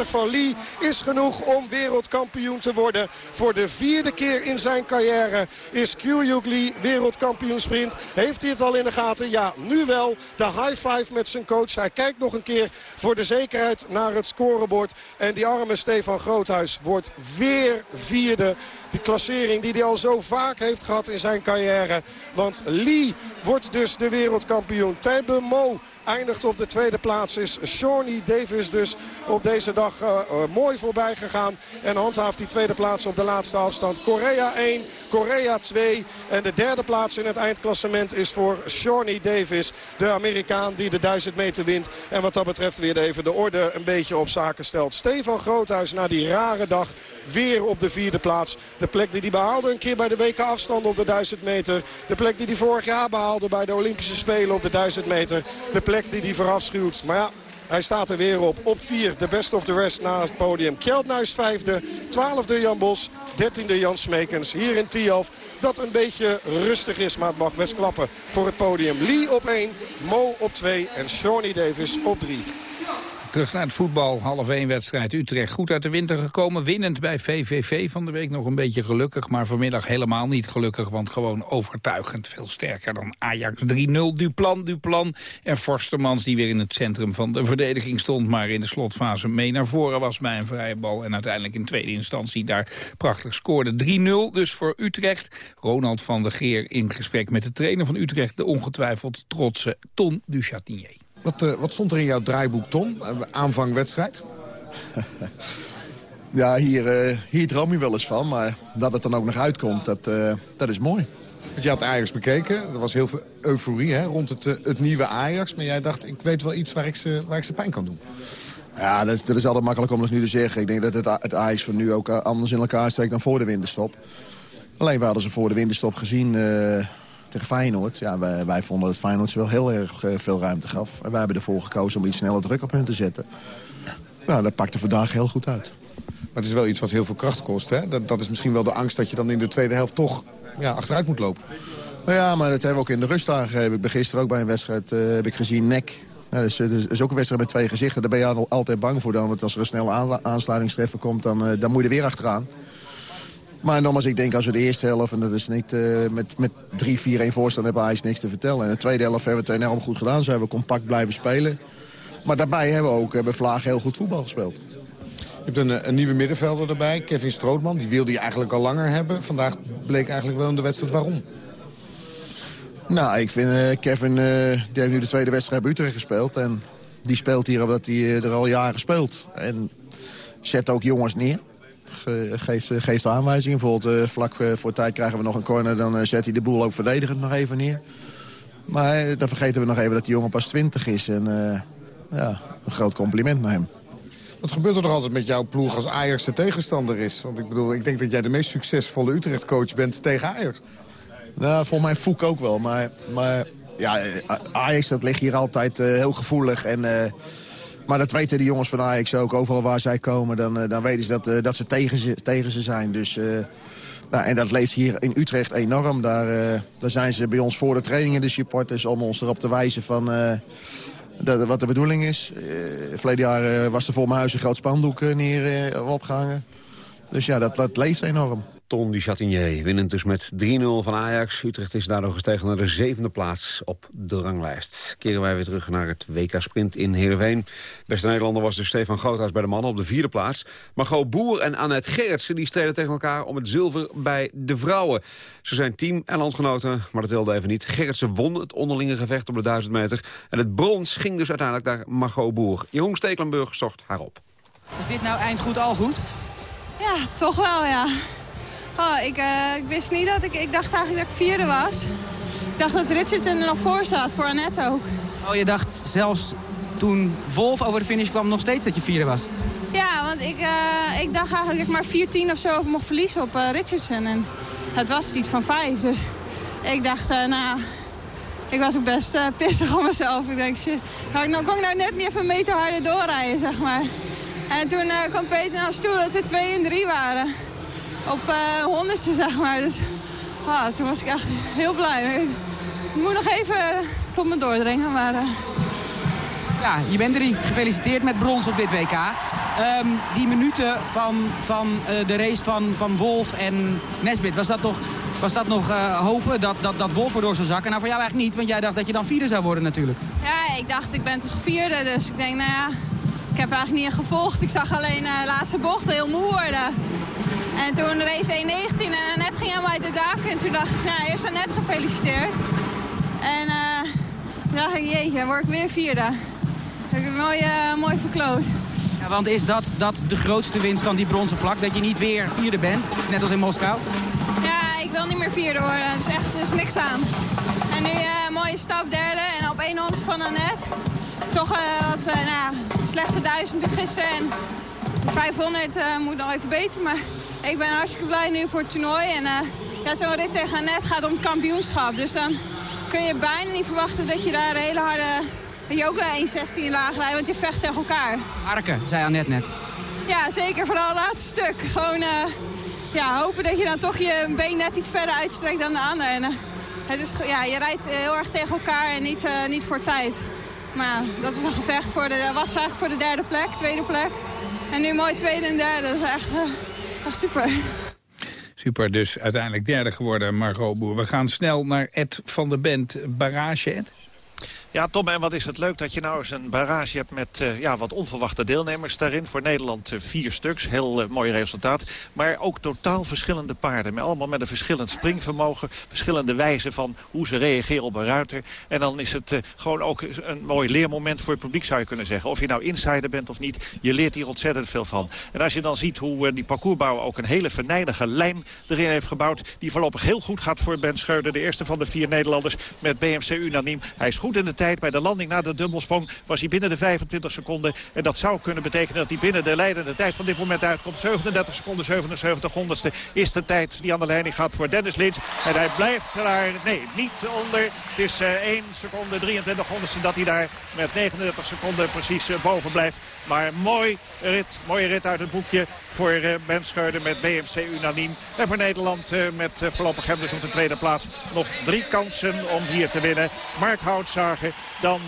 Speaker 15: 1.948 van Lee is genoeg om wereldkampioen te worden. Voor de vierde keer in zijn carrière is Kyuyuk Lee wereldkampioen sprint. Heeft hij het al in de gaten? Ja, nu wel. De high five met zijn coach. Hij kijkt nog een keer voor de zekerheid naar het scorebord. En die arme Stefan Groothuis wordt weer vierde. Die klassering die hij al zo vaak heeft gehad in zijn carrière. Want Lee wordt dus de wereldkampioen. Tijbe Mo eindigt op de tweede plaats. Is Shawnee Davis dus op deze dag uh, mooi voorbij gegaan. En handhaaft die tweede plaats op de laatste afstand. Korea 1, Korea 2. En de derde plaats in het eindklassement is voor Shawnee Davis. De Amerikaan die de 1000 meter wint. En wat dat betreft weer even de orde een beetje op zaken stelt. Stefan Groothuis na die rare dag weer op de vierde plaats. De plek die hij behaalde een keer bij de weken afstand op de 1000 meter. De plek die hij vorig jaar behaalde bij de Olympische Spelen op de 1000 meter. De plek die hij verafschuwt. Maar ja, hij staat er weer op. Op 4, de best of the rest na het podium. Kjeldnuis vijfde, twaalfde Jan Bos, dertiende Jan Smekens. Hier in Tialf dat een beetje rustig is, maar het mag best klappen voor het podium. Lee op 1, Mo op 2 en Shawnee Davis op 3.
Speaker 6: Terug naar het voetbal, half 1 wedstrijd. Utrecht goed uit de winter gekomen, winnend bij VVV van de week. Nog een beetje gelukkig, maar vanmiddag helemaal niet gelukkig. Want gewoon overtuigend, veel sterker dan Ajax 3-0. Duplan, Duplan en Forstermans die weer in het centrum van de verdediging stond. Maar in de slotfase mee naar voren was bij een vrije bal. En uiteindelijk in tweede instantie daar prachtig scoorde. 3-0 dus voor Utrecht. Ronald van der Geer in gesprek met de trainer van Utrecht. De ongetwijfeld trotse Ton Duchatinier.
Speaker 17: Wat, uh, wat stond er in jouw draaiboek, Ton? Uh, aanvang wedstrijd? [laughs]
Speaker 21: ja, hier, uh, hier droom je wel eens van. Maar dat het dan ook nog uitkomt, dat, dat is mooi.
Speaker 17: Want je had Ajax bekeken. Er was heel veel euforie hè, rond het, het nieuwe Ajax. Maar jij dacht, ik weet wel iets waar ik ze, waar ik ze pijn kan doen.
Speaker 21: Ja, dat, dat is altijd makkelijk om dat nu te zeggen. Ik denk dat het, het Ajax van nu ook anders in elkaar steekt dan voor de winterstop. Alleen we hadden ze voor de winterstop gezien tegen Feyenoord. Ja, wij, wij vonden dat Feyenoord ze wel heel erg uh, veel ruimte gaf. En wij hebben ervoor gekozen om iets sneller druk op hen te zetten. Nou, dat pakte vandaag heel goed uit.
Speaker 17: Maar het is wel iets wat heel veel kracht kost, hè? Dat, dat is misschien wel de angst dat je dan in de tweede helft toch ja, achteruit moet lopen.
Speaker 21: Nou ja, maar dat hebben we ook in de rust aangegeven. Ik ben gisteren ook bij een wedstrijd uh, heb ik gezien nek. Ja, dat, is, dat is ook een wedstrijd met twee gezichten. Daar ben je altijd bang voor dan. Want als er een snelle aansluitingstreffer komt, dan, uh, dan moet je er weer achteraan. Maar nogmaals, ik denk als we de eerste helft... en dat is niet uh, met, met 3-4-1 voorstand hebben Ajax niks te vertellen. En de tweede helft hebben we het enorm goed gedaan. Zijn we compact blijven spelen. Maar daarbij hebben we ook hebben Vlaag heel goed voetbal gespeeld.
Speaker 17: Je hebt een, een, nieuwe middenvelder erbij, Kevin Strootman. Die wilde je eigenlijk al langer hebben. Vandaag bleek eigenlijk wel in de wedstrijd waarom.
Speaker 21: Nou, ik vind uh, Kevin, uh, die heeft nu de tweede wedstrijd bij Utrecht gespeeld. En die speelt hier omdat hij er al jaren speelt. En zet ook jongens neer geeft, geeft aanwijzingen. Bijvoorbeeld uh, vlak voor tijd krijgen we nog een corner. Dan zet hij de boel ook verdedigend nog even neer. Maar dan vergeten we nog even dat die jongen pas 20 is. En ja, een groot compliment naar hem.
Speaker 17: Wat gebeurt er nog altijd met jouw ploeg als Ajax de tegenstander is? Want ik bedoel, ik denk dat jij de meest succesvolle Utrecht-coach bent tegen Ajax.
Speaker 21: Nou, volgens mij Foek ook wel. Maar, maar ja, Ajax dat ligt hier altijd uh, heel gevoelig. En uh, maar dat weten de jongens van Ajax ook. Overal waar zij komen, dan, eh, dan weten ze dat, uh, dat ze tegen, ze tegen ze zijn. Dus, uh, nou, en dat leeft hier in Utrecht enorm. Daar, daar zijn ze bij ons voor de trainingen, de supporters... om ons erop te wijzen van dat, wat de bedoeling is. verleden jaar was er voor mijn huis een groot spandoek neer opgehangen. Dus ja, dat, dat leeft enorm.
Speaker 8: Ton du Chatinier winnend dus met 3-0 van Ajax. Utrecht is daardoor gestegen naar de zevende plaats op de ranglijst. Keren wij weer terug naar het WK Sprint in Heerenveen. Beste Nederlander was dus Stefan Groothuis bij de mannen op de vierde plaats. Margot Boer en Annette Gerritsen die streden tegen elkaar om het zilver bij de vrouwen. Ze zijn team en landgenoten, maar dat wilde even niet. Gerritsen won het onderlinge gevecht op de 1000 meter. En het brons ging dus uiteindelijk naar Margot Boer. Jeroen Stekelenburg zocht haar op.
Speaker 12: Is dit nou eind goed al goed?
Speaker 22: Ja, toch wel ja. Oh, ik, uh, ik, wist niet dat ik... Ik dacht eigenlijk dat ik vierde was. Ik dacht dat Richardson er nog voor zat, voor Annette ook.
Speaker 12: Oh, je dacht zelfs toen Wolf over de finish kwam nog steeds dat je vierde was?
Speaker 22: Ja, want ik, uh, ik dacht eigenlijk dat ik maar 4-10 of zo mocht verliezen op uh, Richardson. En het was iets van vijf, dus ik dacht, nou... Ik was ook best pissig om mezelf. Ik denk, shit, nou, kon ik nou net niet even een meter harder doorrijden, zeg maar. En toen kwam Peter naar stoel dat we 2 en 3 waren op uh, honderdste, zeg maar. Dus ah, toen was ik echt heel blij. Dus het moet nog even tot me doordringen, maar... Uh...
Speaker 12: Ja, je bent er Gefeliciteerd met brons op dit WK. Um, die minuten van, van uh, de race van, van Wolf en Nesbit, was dat nog Was dat nog uh, hopen dat, dat, dat Wolf door zou zakken? Nou, voor jou eigenlijk niet, want jij dacht dat je dan vierde zou worden natuurlijk.
Speaker 22: Ja, ik dacht ik ben toch vierde, dus ik denk, nou ja, ik heb eigenlijk niet gevolgd. Ik zag alleen de uh, laatste bocht heel moe worden. En toen race 1.19 en net ging hem uit de dak. En toen dacht ik, nou, eerst net gefeliciteerd. En uh, toen dacht ik, jeetje, word ik weer vierde. Dat heb ik mooi, uh, mooi verkloot.
Speaker 12: Ja, want is dat, dat de grootste winst van die bronzen plak? Dat je niet weer vierde bent, net als in Moskou?
Speaker 22: Ja, ik wil niet meer vierde worden. Er is echt is niks aan. En nu een uh, mooie stap derde en op één ons van Annette. Toch wat nou, slechte duizend gisteren. En 500 moet nog even beter, maar ik ben hartstikke blij nu voor het toernooi. En uh, ja, zo'n rit tegen Annette gaat om het kampioenschap. Dus dan kun je bijna niet verwachten dat je daar een hele harde... Dat je ook 1,16 laag rijdt, want je vecht tegen elkaar.
Speaker 12: Harken, zei Annette net.
Speaker 22: Ja, zeker. Vooral het laatste stuk. Gewoon uh, ja, hopen dat je dan toch je been net iets verder uitstrekt dan de ander. En, uh, het is, ja, je rijdt heel erg tegen elkaar en niet, niet voor tijd. Maar dat is een gevecht voor de, was eigenlijk voor de derde plek, tweede plek. En nu mooi tweede en derde. Dat is echt... Ach, super.
Speaker 6: Super, dus uiteindelijk derde geworden, Margot Boer. We gaan snel naar Ed van de Bent. Barrage, Ed?
Speaker 14: Ja, Tom, en wat is het leuk dat je nou eens een barrage hebt met uh, ja, wat onverwachte deelnemers daarin. Voor Nederland uh, vier stuks, heel uh, mooi resultaat. Maar ook totaal verschillende paarden. Met allemaal met een verschillend springvermogen. Verschillende wijzen van hoe ze reageren op een ruiter. En dan is het gewoon ook een mooi leermoment voor het publiek zou je kunnen zeggen. Of je nou insider bent of niet, je leert hier ontzettend veel van. En als je dan ziet hoe die parcoursbouwer ook een hele venijnige lijm erin heeft gebouwd. Die voorlopig heel goed gaat voor Ben Scheuder. De eerste van de vier Nederlanders met BMC Unaniem. Hij is goed in de tijd bij de landing na de dubbelsprong was hij binnen de 25 seconden. En dat zou kunnen betekenen dat hij binnen de leidende tijd van dit moment uitkomt. 37 seconden, 77 honderdste is de tijd die aan de leiding gaat voor Dennis Lins. En hij blijft daar, nee, niet onder. Het is uh, 1 seconde, 23 honderdste dat hij daar met 39 seconden precies uh, boven blijft. Maar mooi rit, mooie rit uit het boekje voor uh, Ben Scheurde met BMC Unaniem. En voor Nederland met voorlopig hem dus op de tweede plaats nog drie kansen om hier te winnen. Mark Houtzager, dan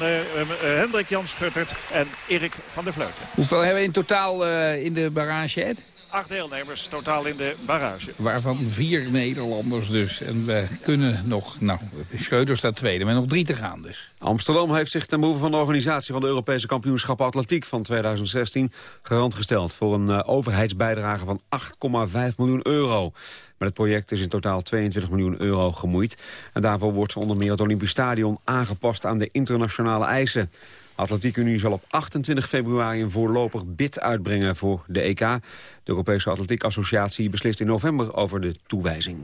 Speaker 14: Hendrik Jan Schuttert en Erik van der Vleuten.
Speaker 6: Hoeveel hebben we in totaal in de barrage, Ed?
Speaker 14: Acht deelnemers totaal in de barrage.
Speaker 6: Waarvan vier Nederlanders dus. En we kunnen nog, nou, Schreuder staat tweede, maar nog drie te gaan dus.
Speaker 8: Amsterdam heeft zich ten behoeve van de organisatie van de Europese kampioenschappen atletiek van 2016 garant gesteld voor een uh, overheidsbijdrage van 8,5 miljoen euro. Met het project is in totaal 22 miljoen euro gemoeid. En daarvoor wordt onder meer het Olympisch Stadion aangepast aan de internationale eisen. Atletiek Unie zal op 28 februari een voorlopig bid uitbrengen voor de EK. De Europese Atletiek Associatie beslist in november over de toewijzing.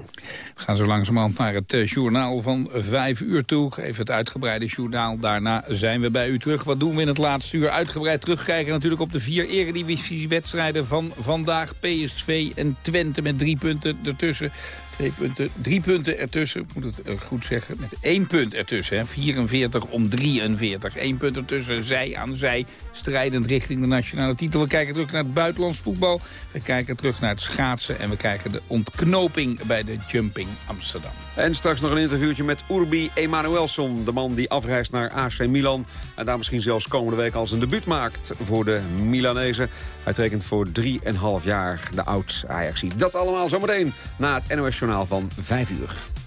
Speaker 6: We gaan zo langzamerhand naar het uh, journaal van 5 uur toe. Even het uitgebreide journaal. Daarna zijn we bij u terug. Wat doen we in het laatste uur? Uitgebreid terugkijken natuurlijk op de vier eredivisiewedstrijden van vandaag. PSV en Twente met drie punten ertussen. Twee punten, drie punten ertussen, ik moet het goed zeggen, met één punt ertussen. Hè. 44 om 43. Eén punt ertussen, zij aan zij, strijdend richting de nationale titel. We kijken terug naar het buitenlands voetbal. We kijken terug naar het schaatsen. En we kijken de ontknoping bij de Jumping Amsterdam.
Speaker 8: En straks nog een interviewtje met Urbi Emanuelson. De man die afreist naar AC Milan. En daar misschien zelfs komende week als een debuut maakt voor de Milanezen. Hij tekent voor 3,5 jaar de oud Ajaxie. Dat allemaal zometeen na het NOS Journaal van 5 uur.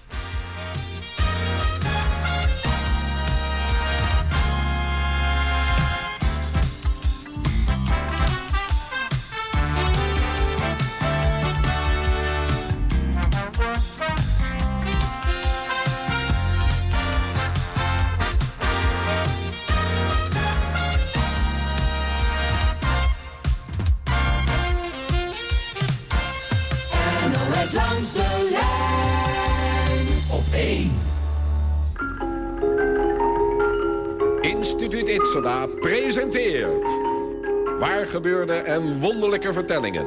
Speaker 23: Itzada presenteert... Waar gebeurde en wonderlijke vertellingen.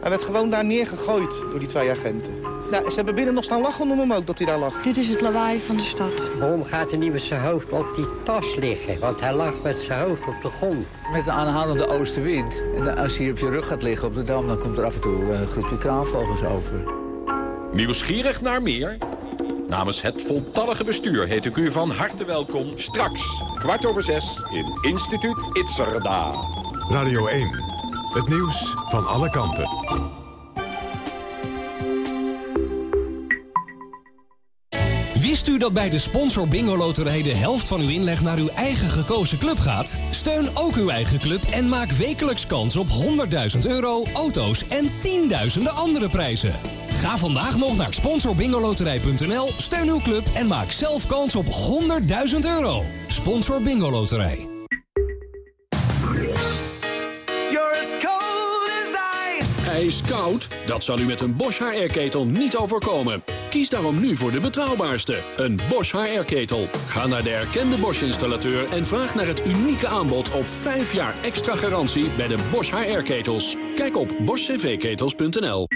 Speaker 24: Hij werd gewoon daar neergegooid door die twee agenten. Nou, ze hebben binnen nog staan lachen om hem ook dat hij daar lag.
Speaker 25: Dit is het lawaai van de stad.
Speaker 26: Waarom gaat hij niet met zijn hoofd op die tas liggen? Want hij lag met zijn hoofd op de grond.
Speaker 27: Met de aanhoudende oostenwind. En als hij op je rug gaat liggen op de dam... dan komt er af en toe een groepje kraanvogels over.
Speaker 23: Nieuwsgierig naar meer? Namens het voltallige bestuur heet ik u van harte welkom... straks, kwart over zes, in Instituut Itzerda.
Speaker 19: Radio 1, het nieuws van alle kanten.
Speaker 28: Wist u dat bij de Sponsor Bingo Loterij de helft van uw inleg naar uw eigen gekozen club gaat? Steun ook uw eigen club en maak wekelijks kans op 100.000 euro, auto's en tienduizenden andere prijzen. Ga vandaag nog naar sponsorbingoloterij.nl, steun uw club en maak zelf kans op 100.000 euro. Sponsor Bingo Loterij.
Speaker 29: Ijskoud? Dat zal u met een Bosch HR-ketel niet overkomen. Kies daarom nu voor de betrouwbaarste, een Bosch HR-ketel. Ga naar de erkende Bosch-installateur en vraag naar het unieke aanbod op 5 jaar extra garantie bij de Bosch HR-ketels. Kijk op boschcvketels.nl.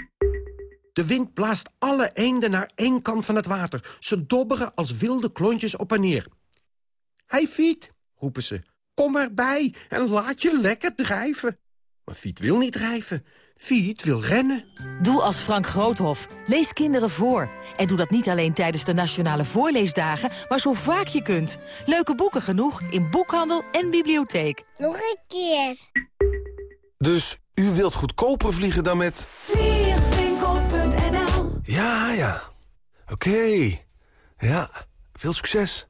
Speaker 23: De wind blaast alle eenden naar één kant van het water. Ze dobberen als wilde klontjes op en neer. Hey Fiet, roepen ze, kom erbij en laat je lekker drijven. Maar Fiet wil niet drijven. Fiet wil rennen.
Speaker 30: Doe als Frank Groothof. Lees kinderen voor. En doe dat niet alleen tijdens de Nationale Voorleesdagen, maar zo vaak je kunt. Leuke boeken genoeg in boekhandel en bibliotheek.
Speaker 26: Nog een keer.
Speaker 31: Dus u wilt goedkoper vliegen dan met... Ja, ja. Oké. Ja, veel succes.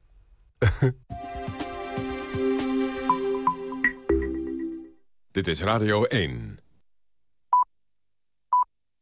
Speaker 19: Dit is Radio 1.